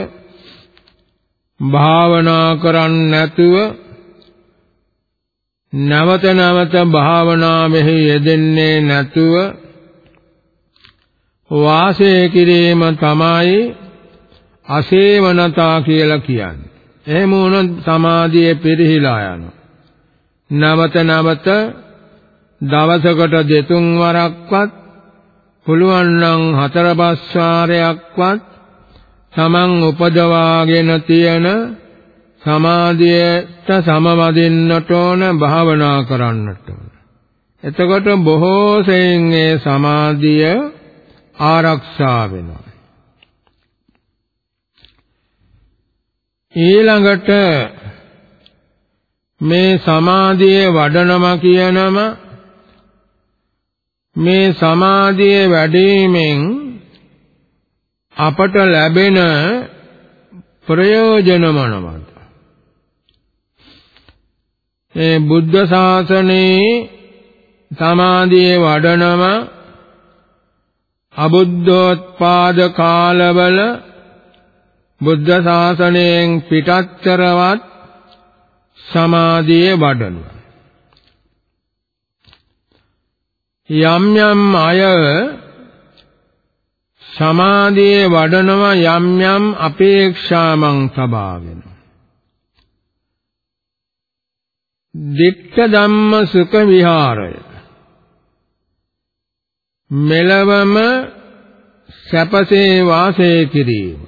භාවනා කරන්නේ නැතුව නැවත නැවත භාවනාවෙහි යෙදෙන්නේ නැතුව වාසය කිරීම තමයි අසේවනතා කියලා කියන්නේ. එහෙම වුණොත් සමාධිය පිරිහිලා යනවා. නැවත නැවත දවසකට දෙතුන් වරක්වත් පුළුවන් නම් හතර පස් වාරයක්වත් තමන් උපදවාගෙන තියෙන සමාධියට සමවදින්නට ඕන භාවනා කරන්නට ඕන. එතකොට බොහෝ සෙයින් ඒ සමාධිය ආරක්ෂා වෙනවා. ඊළඟට මේ සමාධියේ වඩනම කියනම මේ සමාධියේ වැඩිමෙන් අපට ලැබෙන ප්‍රයෝජන මොනවාද? ඒ බුද්ධ ශාසනයේ සමාධියේ වඩනම අබුද්ධෝත්පාද කාලවල බුද්ධ ශාසනයෙන් පිටත්තරවත් සමාධියේ වඩනවා යම් යම් අය සමාධියේ වඩනවා යම් යම් අපේක්ෂාමං සබාගෙන දික්ක ධම්ම සුඛ විහාරය. මෙලවම සැපසේ වාසය කිරීම.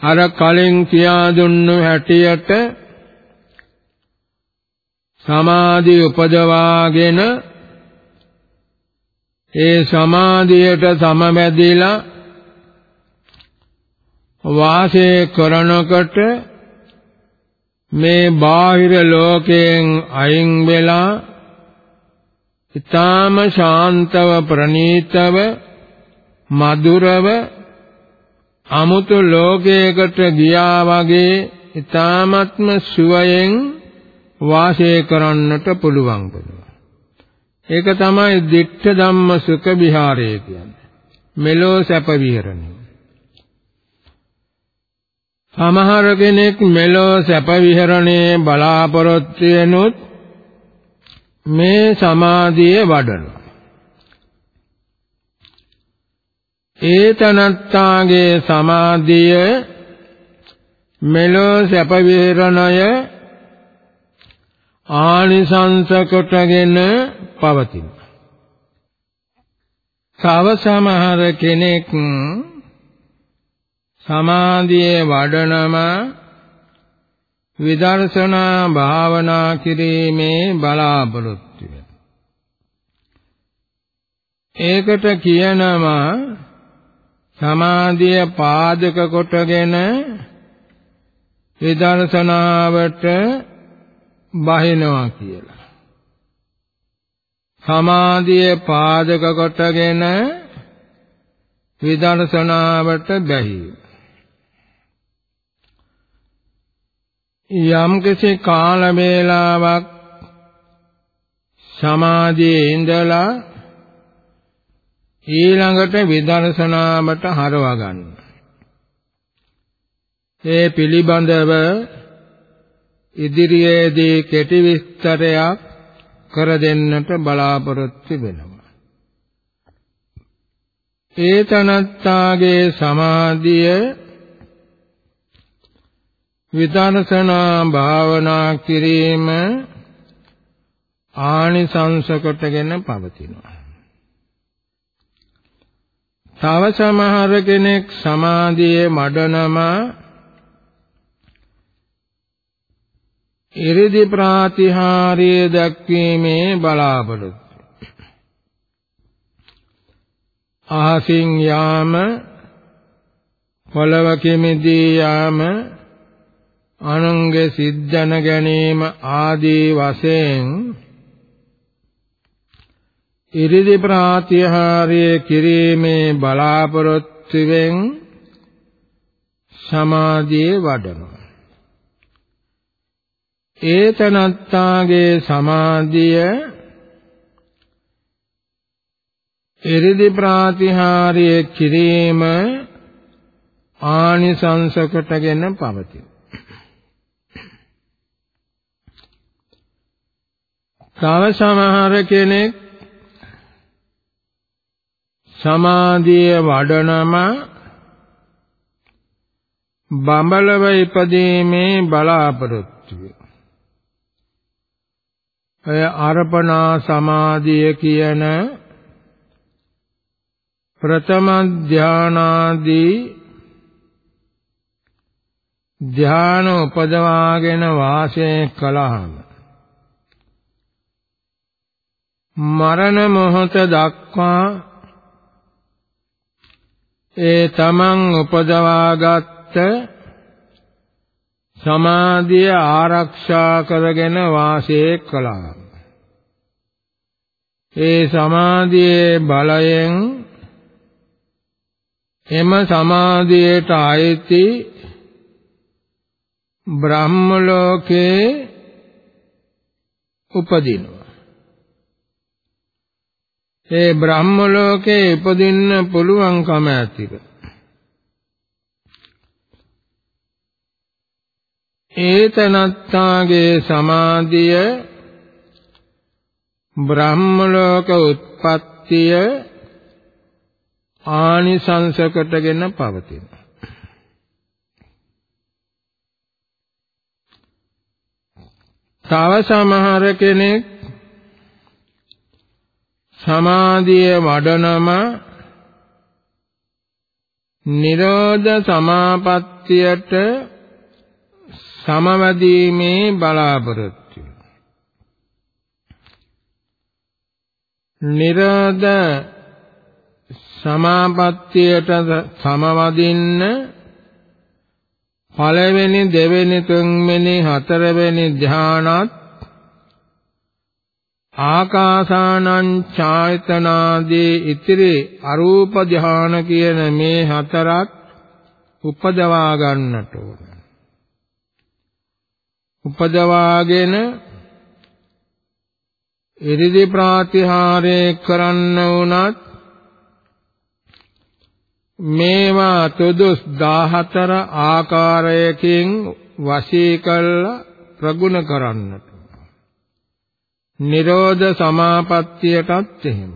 අර කලින් කියා දුන්නු හැටියට සමාධි උපදවාගෙන ඒ සමාධියට සමවැදිලා වාසය කරනකොට මේ බාහිර ලෝකයෙන් අයින් වෙලා ඊටාම ශාන්තව ප්‍රණීතව මధుරව අමුතු ලෝකයකට ගියා වගේ ඊ타ත්ම සුවයෙන් වාසය කරන්නට පුළුවන් වෙනවා. ඒක තමයි ditta ධම්ම සුඛ විහාරය කියන්නේ. මෙලෝ සැප විහරණය. සමහර කෙනෙක් මෙලෝ සැප විහරණේ බලාපොරොත්තු වෙනුත් මේ සමාධිය වඩනවා. ඒ තනත්තාගේ සමාධිය මෙලෝ සැප විහරණය ආනිසංස කොටගෙන පවතින. තව සමහර කෙනෙක් සමාධියේ වඩනම විදර්ශනා භාවනා කිරීමේ බලාපොරොත්තු ඒකට කියනවා සමාධිය පාදක කොටගෙන විදර්ශනාවට බහිනවා කියලා. සමාධිය පාදක කොටගෙන විදර්ශනාවට බැහැ. යම් කිසි කාල වේලාවක් සමාධියේ ඉඳලා ඊළඟට විදර්ශනාවට හරවා ගන්න. ඒ පිළිබඳව ඉදිරියේදී කෙටි විස්තරයක් කර දෙන්නට බලාපොරොත්තු වෙනවා. ඒ තනත්තාගේ සමාධිය විදර්ශනා භාවනා කිරීම ආනිසංස කොටගෙන පවතිනවා. තව සමහර කෙනෙක් සමාධියේ මඩනම ඉරිදි ප්‍රාතිහාර්ය දක්වීමේ බලාපොරොත්තු. අහසින් යාම පොළව කිමිදී යාම අනුන්ගේ සිද්ධන ගැනීම ආදී වශයෙන් ඉරිදි ප්‍රාතිහාර්ය කිරීමේ බලාපොරොත්තුවෙන් සමාධියේ වඩනවා. ඒතනත්තාගේ සමාධිය ඉරිදි ප්‍රාතිහාර්ය කිරීම ආනිසංස කොටගෙන පවතින. තව සමහර කෙනෙක් සමාධිය වඩනම බඹලව ඉපදීමේ බලාපොරොත්තු එය අර්පණා සමාධිය කියන ප්‍රථම ධානාදී ධාන උපදවාගෙන වාසය කළාම මරණ මොහොත දක්වා ඒ තමන් උපදවාගත් සමාධිය ආරක්ෂා කරගෙන වාසය කළා. ඒ සමාධියේ බලයෙන් එම සමාධියට ආйти බ්‍රහ්ම ලෝකේ උපදිනවා. ඒ බ්‍රහ්ම ලෝකේ උපදින්න පුළුවන්කම ඇතිව ඒතනත්තාගේ සමාධිය බ්‍රහ්ම ලෝක උත්පත්තිය ආනිසංසකටගෙන පවතින. තව සමහර කෙනෙක් සමාධිය වඩනම නිරෝධ සමාපත්තියට සමවැදීමේ බලාපොරොත්තු නිරෝධ සමාපත්තියට සමවදින්න පළවෙනි දෙවෙනි තුන්වෙනි හතරවෙනි ධානත් ආකාසානං ඡායතනාදී ඉතිරි අරූප ධාන කියන මේ හතරත් උපදවා ගන්නට ඕන. උපදවාගෙන ඉරිදි ප්‍රාතිහාරය කරන්න වුණත් මේවා තුදුස් 14 ආකාරයකින් වශී කළ ප්‍රගුණ කරන්නට. නිරෝධ සමාපත්තියටත් එහෙම.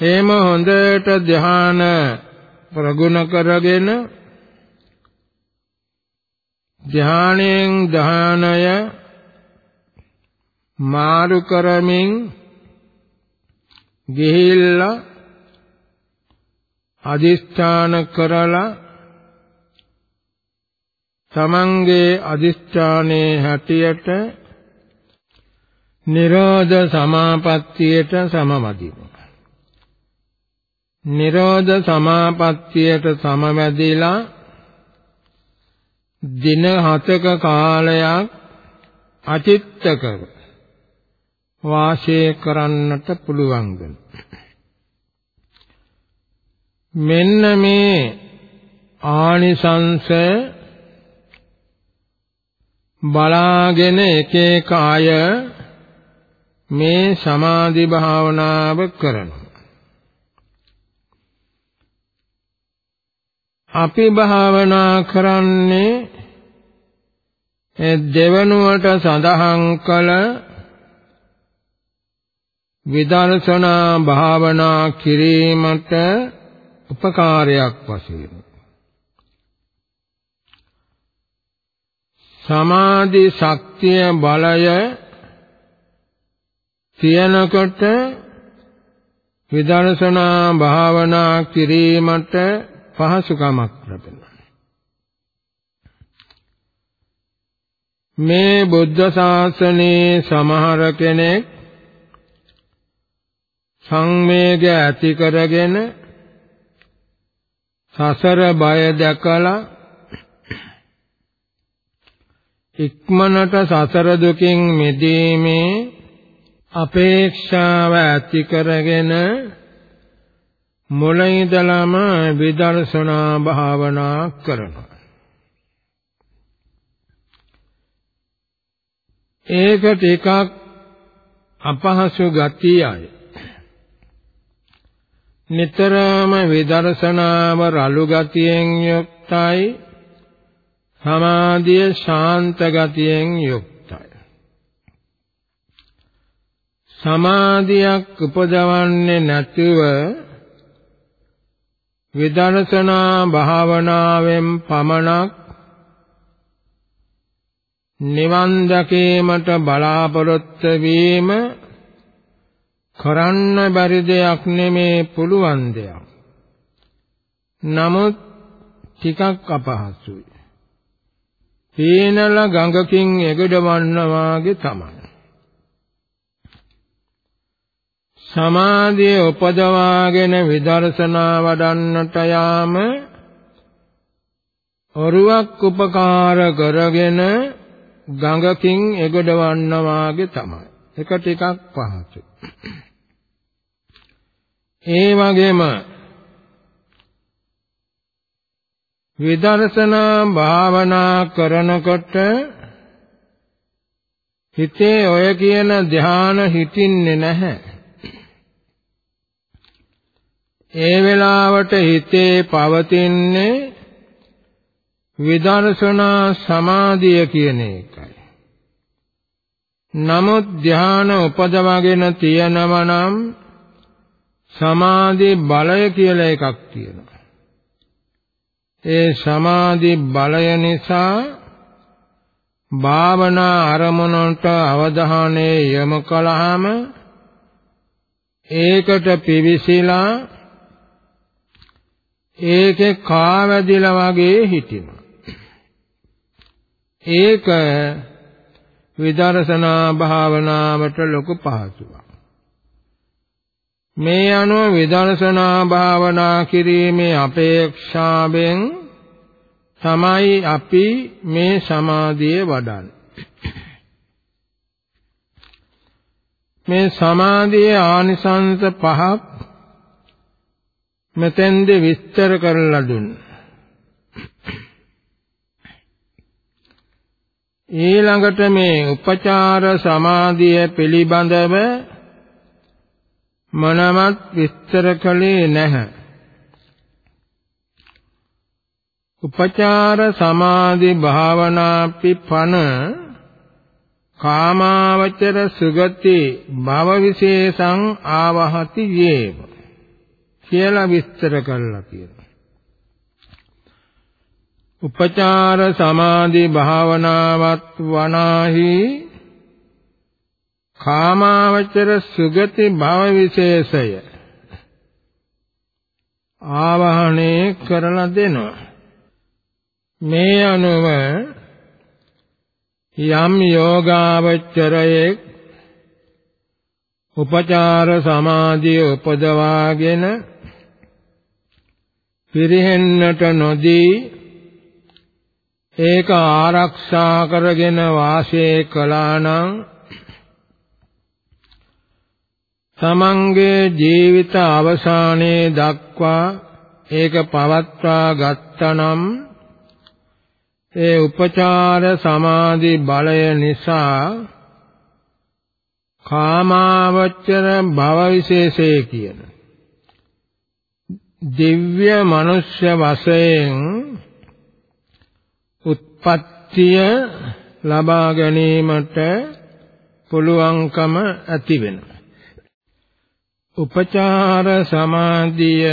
එහෙම හොඳට ධ්‍යාන ප්‍රගුණ කරගෙන ධ්‍යානයෙන් ධානය මාරු කරමින් ගිහිල්ලා අදිස්ථාන කරලා තමන්ගේ අදිස්ථානයේ හැටියට නිරෝධ සමාපත්තියට සමවදිමු. නිරෝධ සමාපත්තියට සමවැදිලා දින 7ක කාලයක් අචිත්තකව වාසය කරන්නට පුළුවන් වෙනවා. මෙන්න මේ ආනිසංස බලාගෙන එක එක අය මේ සමාධි භාවනාව කරනවා අපි භාවනා කරන්නේ දෙවනුවට සඳහන් කළ විදර්ශනා භාවනා කිරීමට උපකාරයක් වශයෙන්. සමාධි ශක්තිය බලය තියනකොට විදර්ශනා භාවනා කිරීමට පහසුකමක් ලැබෙනවා. මේ බුද්ධ ශාසනයේ සමහර කෙනෙක් සංවේග ඇති කරගෙන සසර බය දැකලා ඉක්මනට සසර දුකින් මිදීමේ අපේක්ෂාව ඇති කරගෙන මුල ඉඳලම විදර්ශනා භාවනා කරනවා. ඒක ටිකක් අපහසු ගතියයි. නිතරම විදර්ශනාව රළු ගතියෙන් යුක්තයි. සමාධිය ශාන්ත ගතියෙන් යුක්තයි. සමාධියක් උපදවන්නේ නැතුව විදර්ශනා භාවනාවෙන් පමණක් නිවන් දැකීමට බලාපොරොත්තු වීම කරන්න බැරි දෙයක් නෙමේ පුළුවන් දෙයක්. නමුත් ටිකක් අපහසුයි. පීනල ගඟකින් එගඩවන්න වාගේ තමයි. සමාධිය උපදවාගෙන විදර්ශනා වඩන්නට යාම ඔරුවක් උපකාර කරගෙන ගඟකින් එගඩවන්න වාගේ තමයි. එක ටිකක් පහසුයි. ඒ වගේම විදර්ශනා භාවනා කරනකොට හිතේ ඔය කියන ධාන හිතින්නේ නැහැ. ඒ වෙලාවට හිතේ පවතින්නේ විදර්ශනා සමාධිය කියන එකයි. නමුත් ධාන උපදවගෙන තියෙනවා නම් සමාධි බලය කියලා එකක් තියෙනවා. ඒ සමාධි බලය නිසා භාවනා අරමුණට අවධානය යොමු කළාම ඒකට පිවිසිලා ඒකේ කාවැදිලා වගේ හිටිනවා. ඒක විදර්ශනා භාවනාවට ලොකු පහසුවක්. මේ අනුව විදර්ශනා භාවනා කිරීමේ අපේක්ෂාවෙන් තමයි අපි මේ සමාධිය වඩන්නේ. මේ සමාධියේ ආනිසංස පහක් මෙතෙන්ද විස්තර කරලා දුන්නා. ඊළඟට මේ උපචාර සමාධිය පිළිබඳව මනමත් විස්තර කළේ නැහැ. උපචාර සමාධි භාවනාපි පන කාමාවචර සුගති භව විශේෂං ආවහති යේව කියලා විස්තර කළා කියලා. උපචාර සමාධි භාවනාවත් වනාහි කාමාවචර සුගති භව විශේෂය ආවහණය කරලා දෙනවා මේ අනුව යම් යෝගාවචරයේ උපචාර සමාධිය උපදවාගෙන පිරිහෙන්නට නොදී ඒක ආරක්ෂා කරගෙන වාසය කළා නම් තමන්ගේ ජීවිත අවසානයේ දක්වා ඒක පවත්වා ගත්තනම් ඒ උපචාර සමාධි බලය නිසා කාමාවචර භව විශේෂය කියන දිව්‍ය මනුෂ්‍ය වශයෙන් උත්පත්තිය ලබා ගැනීමට පුළුවන්කම ඇති වෙනවා උපචාර සමාධිය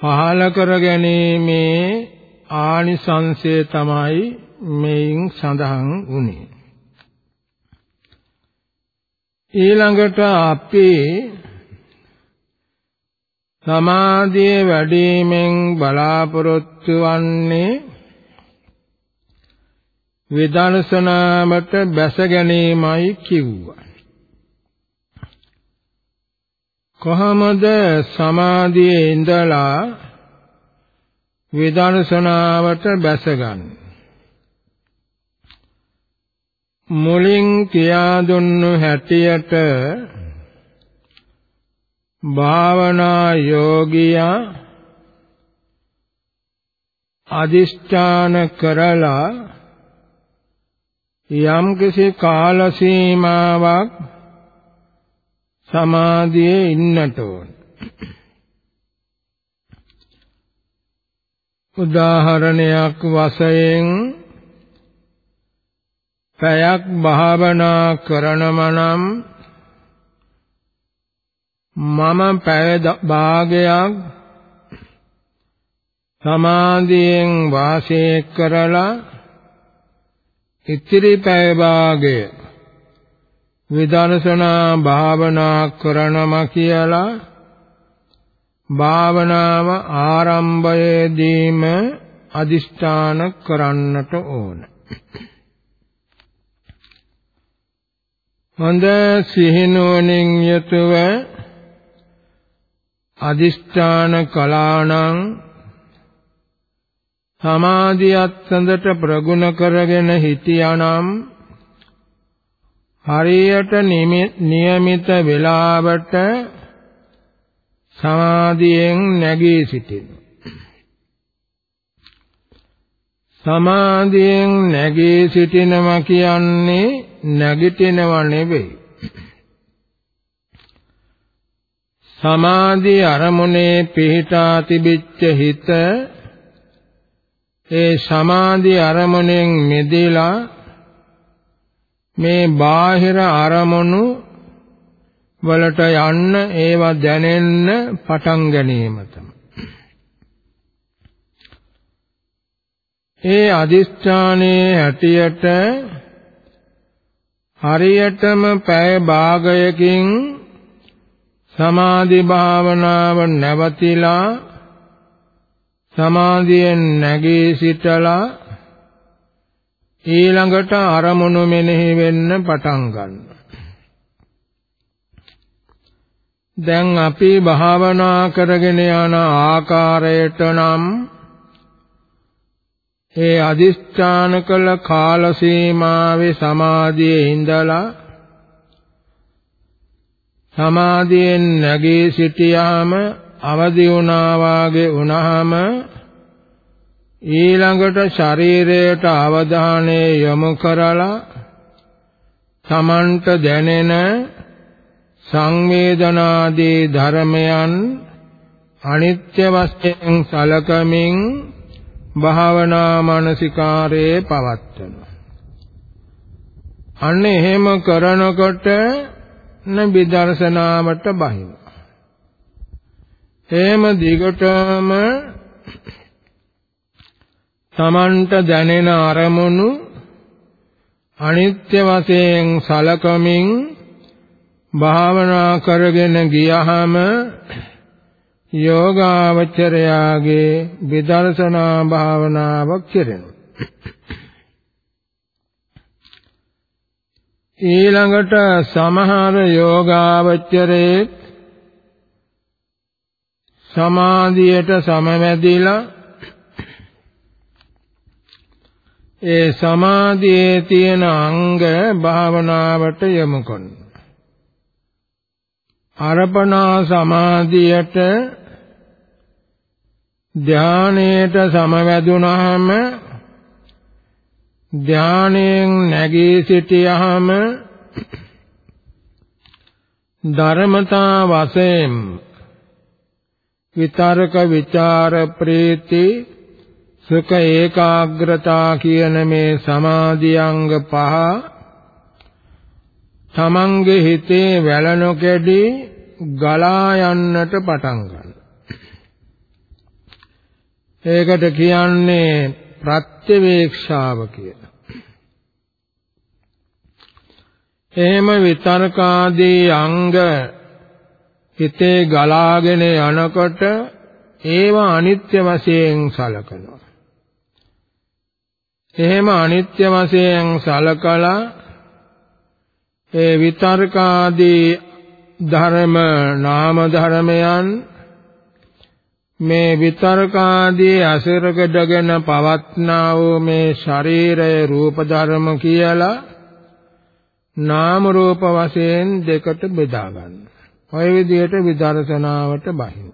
පහල කර ගැනීමේ ආනිසංසය තමයි මේන් සඳහන් වුනේ ඊළඟට අපි සමාධිය වැඩිමෙන් බලාපොරොත්තු වන්නේ විදර්ශනාමට බැස ගැනීමයි කිව්වා. කොහොමද සමාධියේ ඉඳලා විදර්ශනාවට බැසගන්නේ මුලින් කියා දුන්නු හැටියට භාවනා යෝගියා අදිෂ්ඨාන කරලා යම්කිසි කාල සීමාවක් සමාධියේ ඉන්නට ඕන. උදාහරණයක් වශයෙන් පැයක් භාවනා කරනම නම් මම පැය භාගයක් සමාධියෙන් වාසය කරලා ඉතිරි පැය භාගය විදර්ශනා භාවනා කරනම කියලා භාවනාව ආරම්භයේදීම අදිෂ්ඨාන කරන්නට ඕන. හොඳ සිහිනුවණින් යුතුව අදිෂ්ඨාන කලාණං සමාධියත් සඳට ප්‍රගුණ කරගෙන හිටියානම් හරියට નિયમિત වේලාවට සමාධියෙන් නැගී සිටින සමාධියෙන් නැගී සිටිනවා කියන්නේ නැගිටිනව නෙවෙයි සමාධි අරමුණේ පිහිටා තිබිච්ච හිත ඒ සමාධි අරමුණෙන් මිදලා මේ බාහිර අරමුණු වලට යන්න ඒවා දැනෙන්න පටන් ගැනීම ඒ අදිස්ථානයේ හැටියට හරියටම පැය භාගයකින් සමාධි භාවනාව නැවතිලා සමාධියෙන් නැගී සිටලා ඊළඟට අරමුණු මෙනෙහි වෙන්න පටන් ගන්නවා. දැන් අපි භාවනා කරගෙන යන ආකාරයට නම් ඒ අදිස්ථාන කළ කාල සීමාවේ සමාධියේ ඉඳලා සමාධියෙන් නැගී සිටියාම අවදි වුණා වාගේ වුණාම ඊළඟට ශරීරයට අවධානය යොමු කරලා තමන්ට දැනෙන සංවේදනාදී ධර්මයන් අනිත්‍ය වශයෙන් සලකමින් භාවනා මානසිකාරයේ පවත්වන අන්න එහෙම කරනකොට න විදර්ශනාවට බහින එහෙම දිගටම තමන්ට දැනෙන අරමුණු අනිත්‍ය වශයෙන් සලකමින් භාවනා කරගෙන ගියහම යෝගාවචරයාගේ විදර්ශනා භාවනාවක් කෙරෙනවා. ඊළඟට සමහර යෝගාවචරයේ සමාධියට සමවැදිලා ඒ සමාධියේ තියෙන අංග භාවනාවට යොමු කරනවා. අර්පණා සමාධියට ධානයේට සමවැදුනහම ධානයෙන් නැගී සිටියහම ධර්මතා වශයෙන් විතරක විචාර ප්‍රීති සුඛ ඒකාග්‍රතා කියන මේ සමාධියංග පහ තමන්ගේ හිතේ වැළනො කැඩි ගලා යන්නට පටන් ගන්නවා. ඒකට කියන්නේ ප්‍රත්‍යවේක්ෂාව කියලා. එහෙම විතර්කාදී අංග හිතේ ගලාගෙන යනකොට ඒවා අනිත්‍ය වශයෙන් සලකනවා. එහෙම අනිත්‍ය වශයෙන් සලකලා ඒ විතර්කාදී ධර්ම නාම ධර්මයන් මේ විතර්කාදී අසිරකඩගෙන පවත්නා වූ මේ ශරීරය රූප ධර්ම කියලා නාම රූප වශයෙන් දෙකට බෙදා ගන්න. ඔය විදිහට විදර්ශනාවට බහින.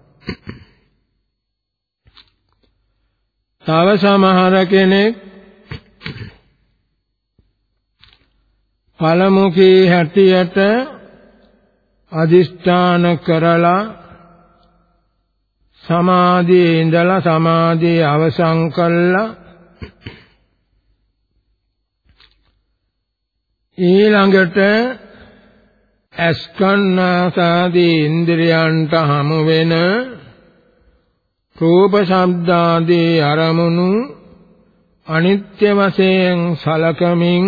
තව සමහර කෙනෙක් පළමු කී හැටියට අදිෂ්ඨාන කරලා සමාධියේ ඉඳලා සමාධිය අවසන් කළා ඊළඟට අස්කන්නාසාදී ඉන්ද්‍රයන්ට හමු වෙන රූප ශබ්දාදී අරමුණු අනිත්‍ය වශයෙන් සලකමින්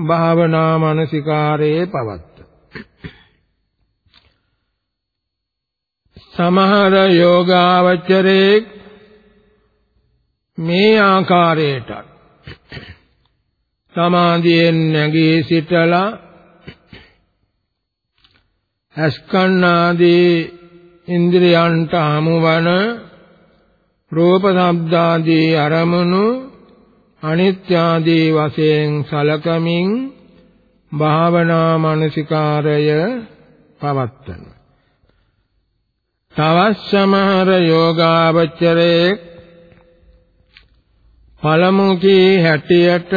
භාවනා මානසිකාරයේ පවත්ත. සමහර යෝගාවචරයේ මේ ආකාරයට සමාධියෙන් නැගී සිටලා අස්කන්නාදී ඉන්ද්‍රියන්ට හමුවන රූප ශබ්දාදී අරමුණු අනිත්‍ය ආදී වශයෙන් සලකමින් භාවනා මානසිකාරය පවත්තන. තවත් සමහර යෝගාවචරයේ පළමු කී හැටියට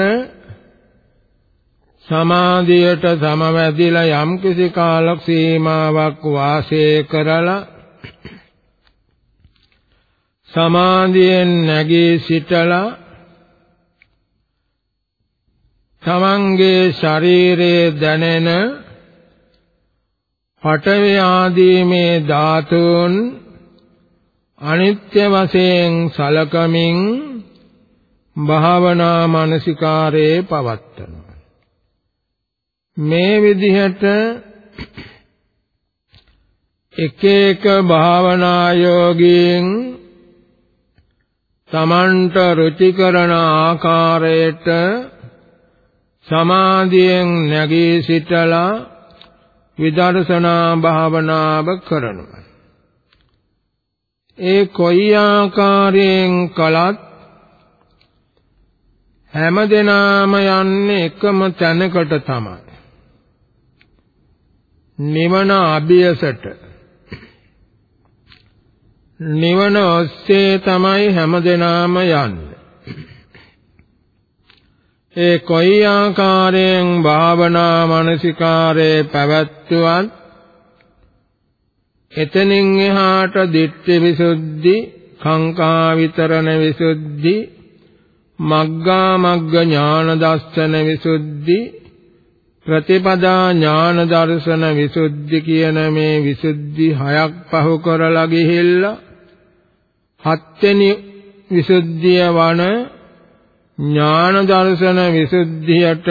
සමාධියට සමවැදිලා යම්කිසි කාලක් සීමාවක් වාසය කරලා සමාධියෙන් නැගී සිටලා තමන්ගේ ශරීරයේ දැනෙන පඨවි ආදී මේ ධාතුන් අනිත්‍ය වශයෙන් සලකමින් භාවනා මානසිකාරයේ පවත්තනවා මේ විදිහට එක එක භාවනා යෝගීන් තමන්ට රුචි කරන ආකාරයට සමාධියෙන් නැගී සිටලා විදර්ශනා භාවනාව කරනවා. ඒ කොයි ආකාරයෙන් කළත් හැමදෙනාම යන්නේ එකම තැනකට තමයි. නිවන අභියසට නිවන ඔස්සේ තමයි හැමදෙනාම යන්නේ. ඒ කොයි ආකාරයෙන් භාවනා මානසිකාරේ පැවැත්වුවත් එතනින් එහාට ditthi visuddhi කාංකා විතරණ විසුද්ධි මග්ගා මග්ග ඥාන දර්ශන විසුද්ධි ප්‍රතිපදා ඥාන දර්ශන විසුද්ධි කියන මේ විසුද්ධි හයක් පහු කරලා ගිහිල්ලා හත්වෙනි විසුද්ධිය වන ඥාන දර්ශන විසුද්ධියට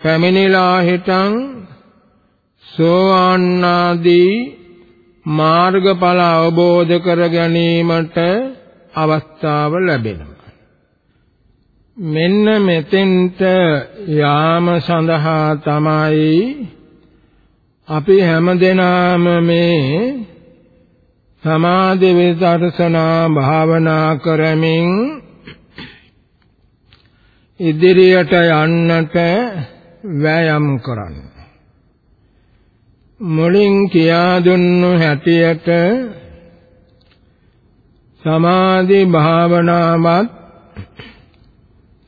පැමිණිලා හිටන් සෝවාන් ආදී මාර්ගඵල අවබෝධ කර ගැනීමට අවස්ථාව ලැබෙනවා. මෙන්න මෙතෙන්ට යාම සඳහා තමයි අපි හැමදෙනාම මේ සමාධි විදර්ශනා භාවනා කරමින් ඉදිරියට යන්නට වෑයම් කරන්න. මුලින් කියා දුන්නු හැටියට සමාධි භාවනාවත්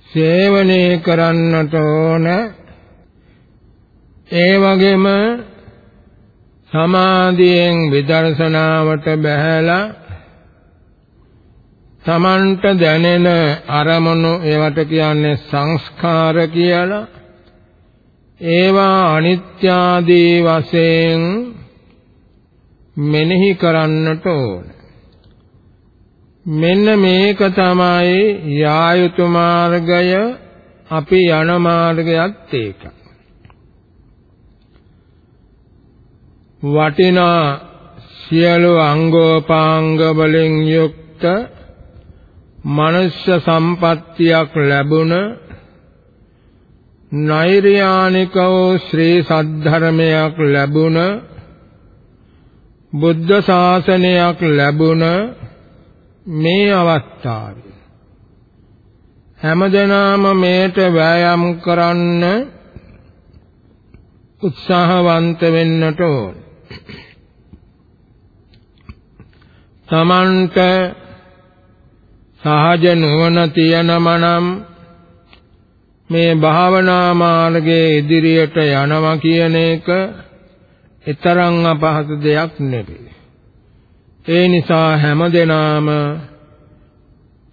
සේවනය කරන්නට ඕන ඒ වගේම සමාධියෙන් විදර්ශනාවට බැහැලා තමන්ට දැනෙන අරමුණු ඒවට කියන්නේ සංස්කාර කියලා. ඒවා අනිත්‍ය ආදී වශයෙන් මෙනෙහි කරන්නට ඕන. මෙන්න මේක තමයි යායුතු මාර්ගය. අපි යන මාර්ගයත් ඒකයි වටිනා සියලු අංගෝපාංග වලින් යුක්ත මනුෂ්‍ය සම්පත්තියක් ලැබුණ නෛර්යානිකව ශ්‍රී සද්ධර්මයක් ලැබුණ බුද්ධ ශාසනයක් ලැබුණ මේ අවස්ථාවේ හැමදෙනාම මේට වෑයම් කරන්න උත්සාහවන්ත වෙන්නට ඕන. තමන්ට සහජ නුවණ තියනමනම් මේ භාවනා මාර්ගයේ ඉදිරියට යනවා කියන එක ඊතරම් අපහසු දෙයක් නෙවෙයි. ඒ නිසා හැමදෙනාම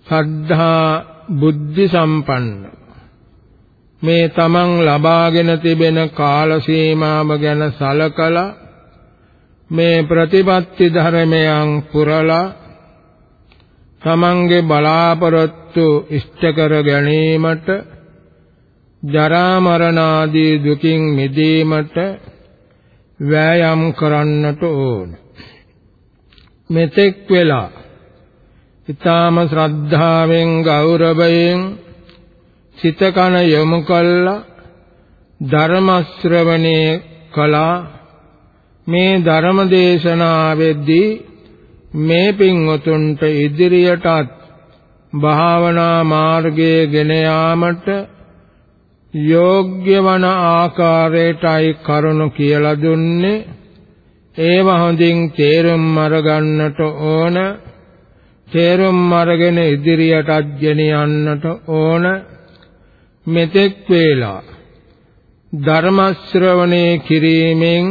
සද්ධා බුද්ධි සම්පන්න මේ තමන් ලබාගෙන තිබෙන කාල සීමාව ගැන සලකලා මේ ප්‍රතිපත්ති ධර්මයන් පුරලා තමන්ගේ බලාපොරොත්තු ඉෂ්ට කර ගැනීමට ජරා මරණ ආදී දුකින් මිදීමට වෑයම් කරන්නට ඕන. මෙතෙක් වෙලා ඊටාම ශ්‍රද්ධාවෙන් ගෞරවයෙන් සිත කන යොමු කළා ධර්ම ශ්‍රවණේ කළා. මේ ධර්ම දේශනාවෙද්දී මේ පින්වතුන්ට ඉදිරියටත් භාවනා මාර්ගයේ ගෙන යාමට යෝග්‍ය වන ආකාරයටයි කරුණු කියලා දුන්නේ. ඒව හොඳින් තේරුම් අරගන්නට ඕන. තේරුම් අරගෙන ඉදිරියටත් ගෙනියන්නට ඕන. මෙතෙක් වේලා ධර්ම ශ්‍රවණේ කිරීමෙන්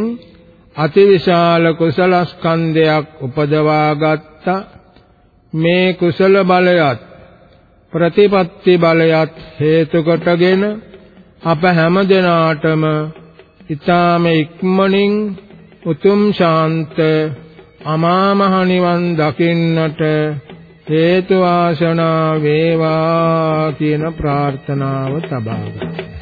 අතිවිශාල කුසල ස්කන්ධයක් උපදවා ගත්ත මේ කුසල බලයත් ප්‍රතිපත්ති බලයත් හේතු කොටගෙන අප හැම දිනාටම ඊ타ම ඉක්මනින් උතුම් ශාන්ත අමා මහ නිවන් දකින්නට හේතු ආශනා වේවා කියන ප්‍රාර්ථනාව තබා ගන්නවා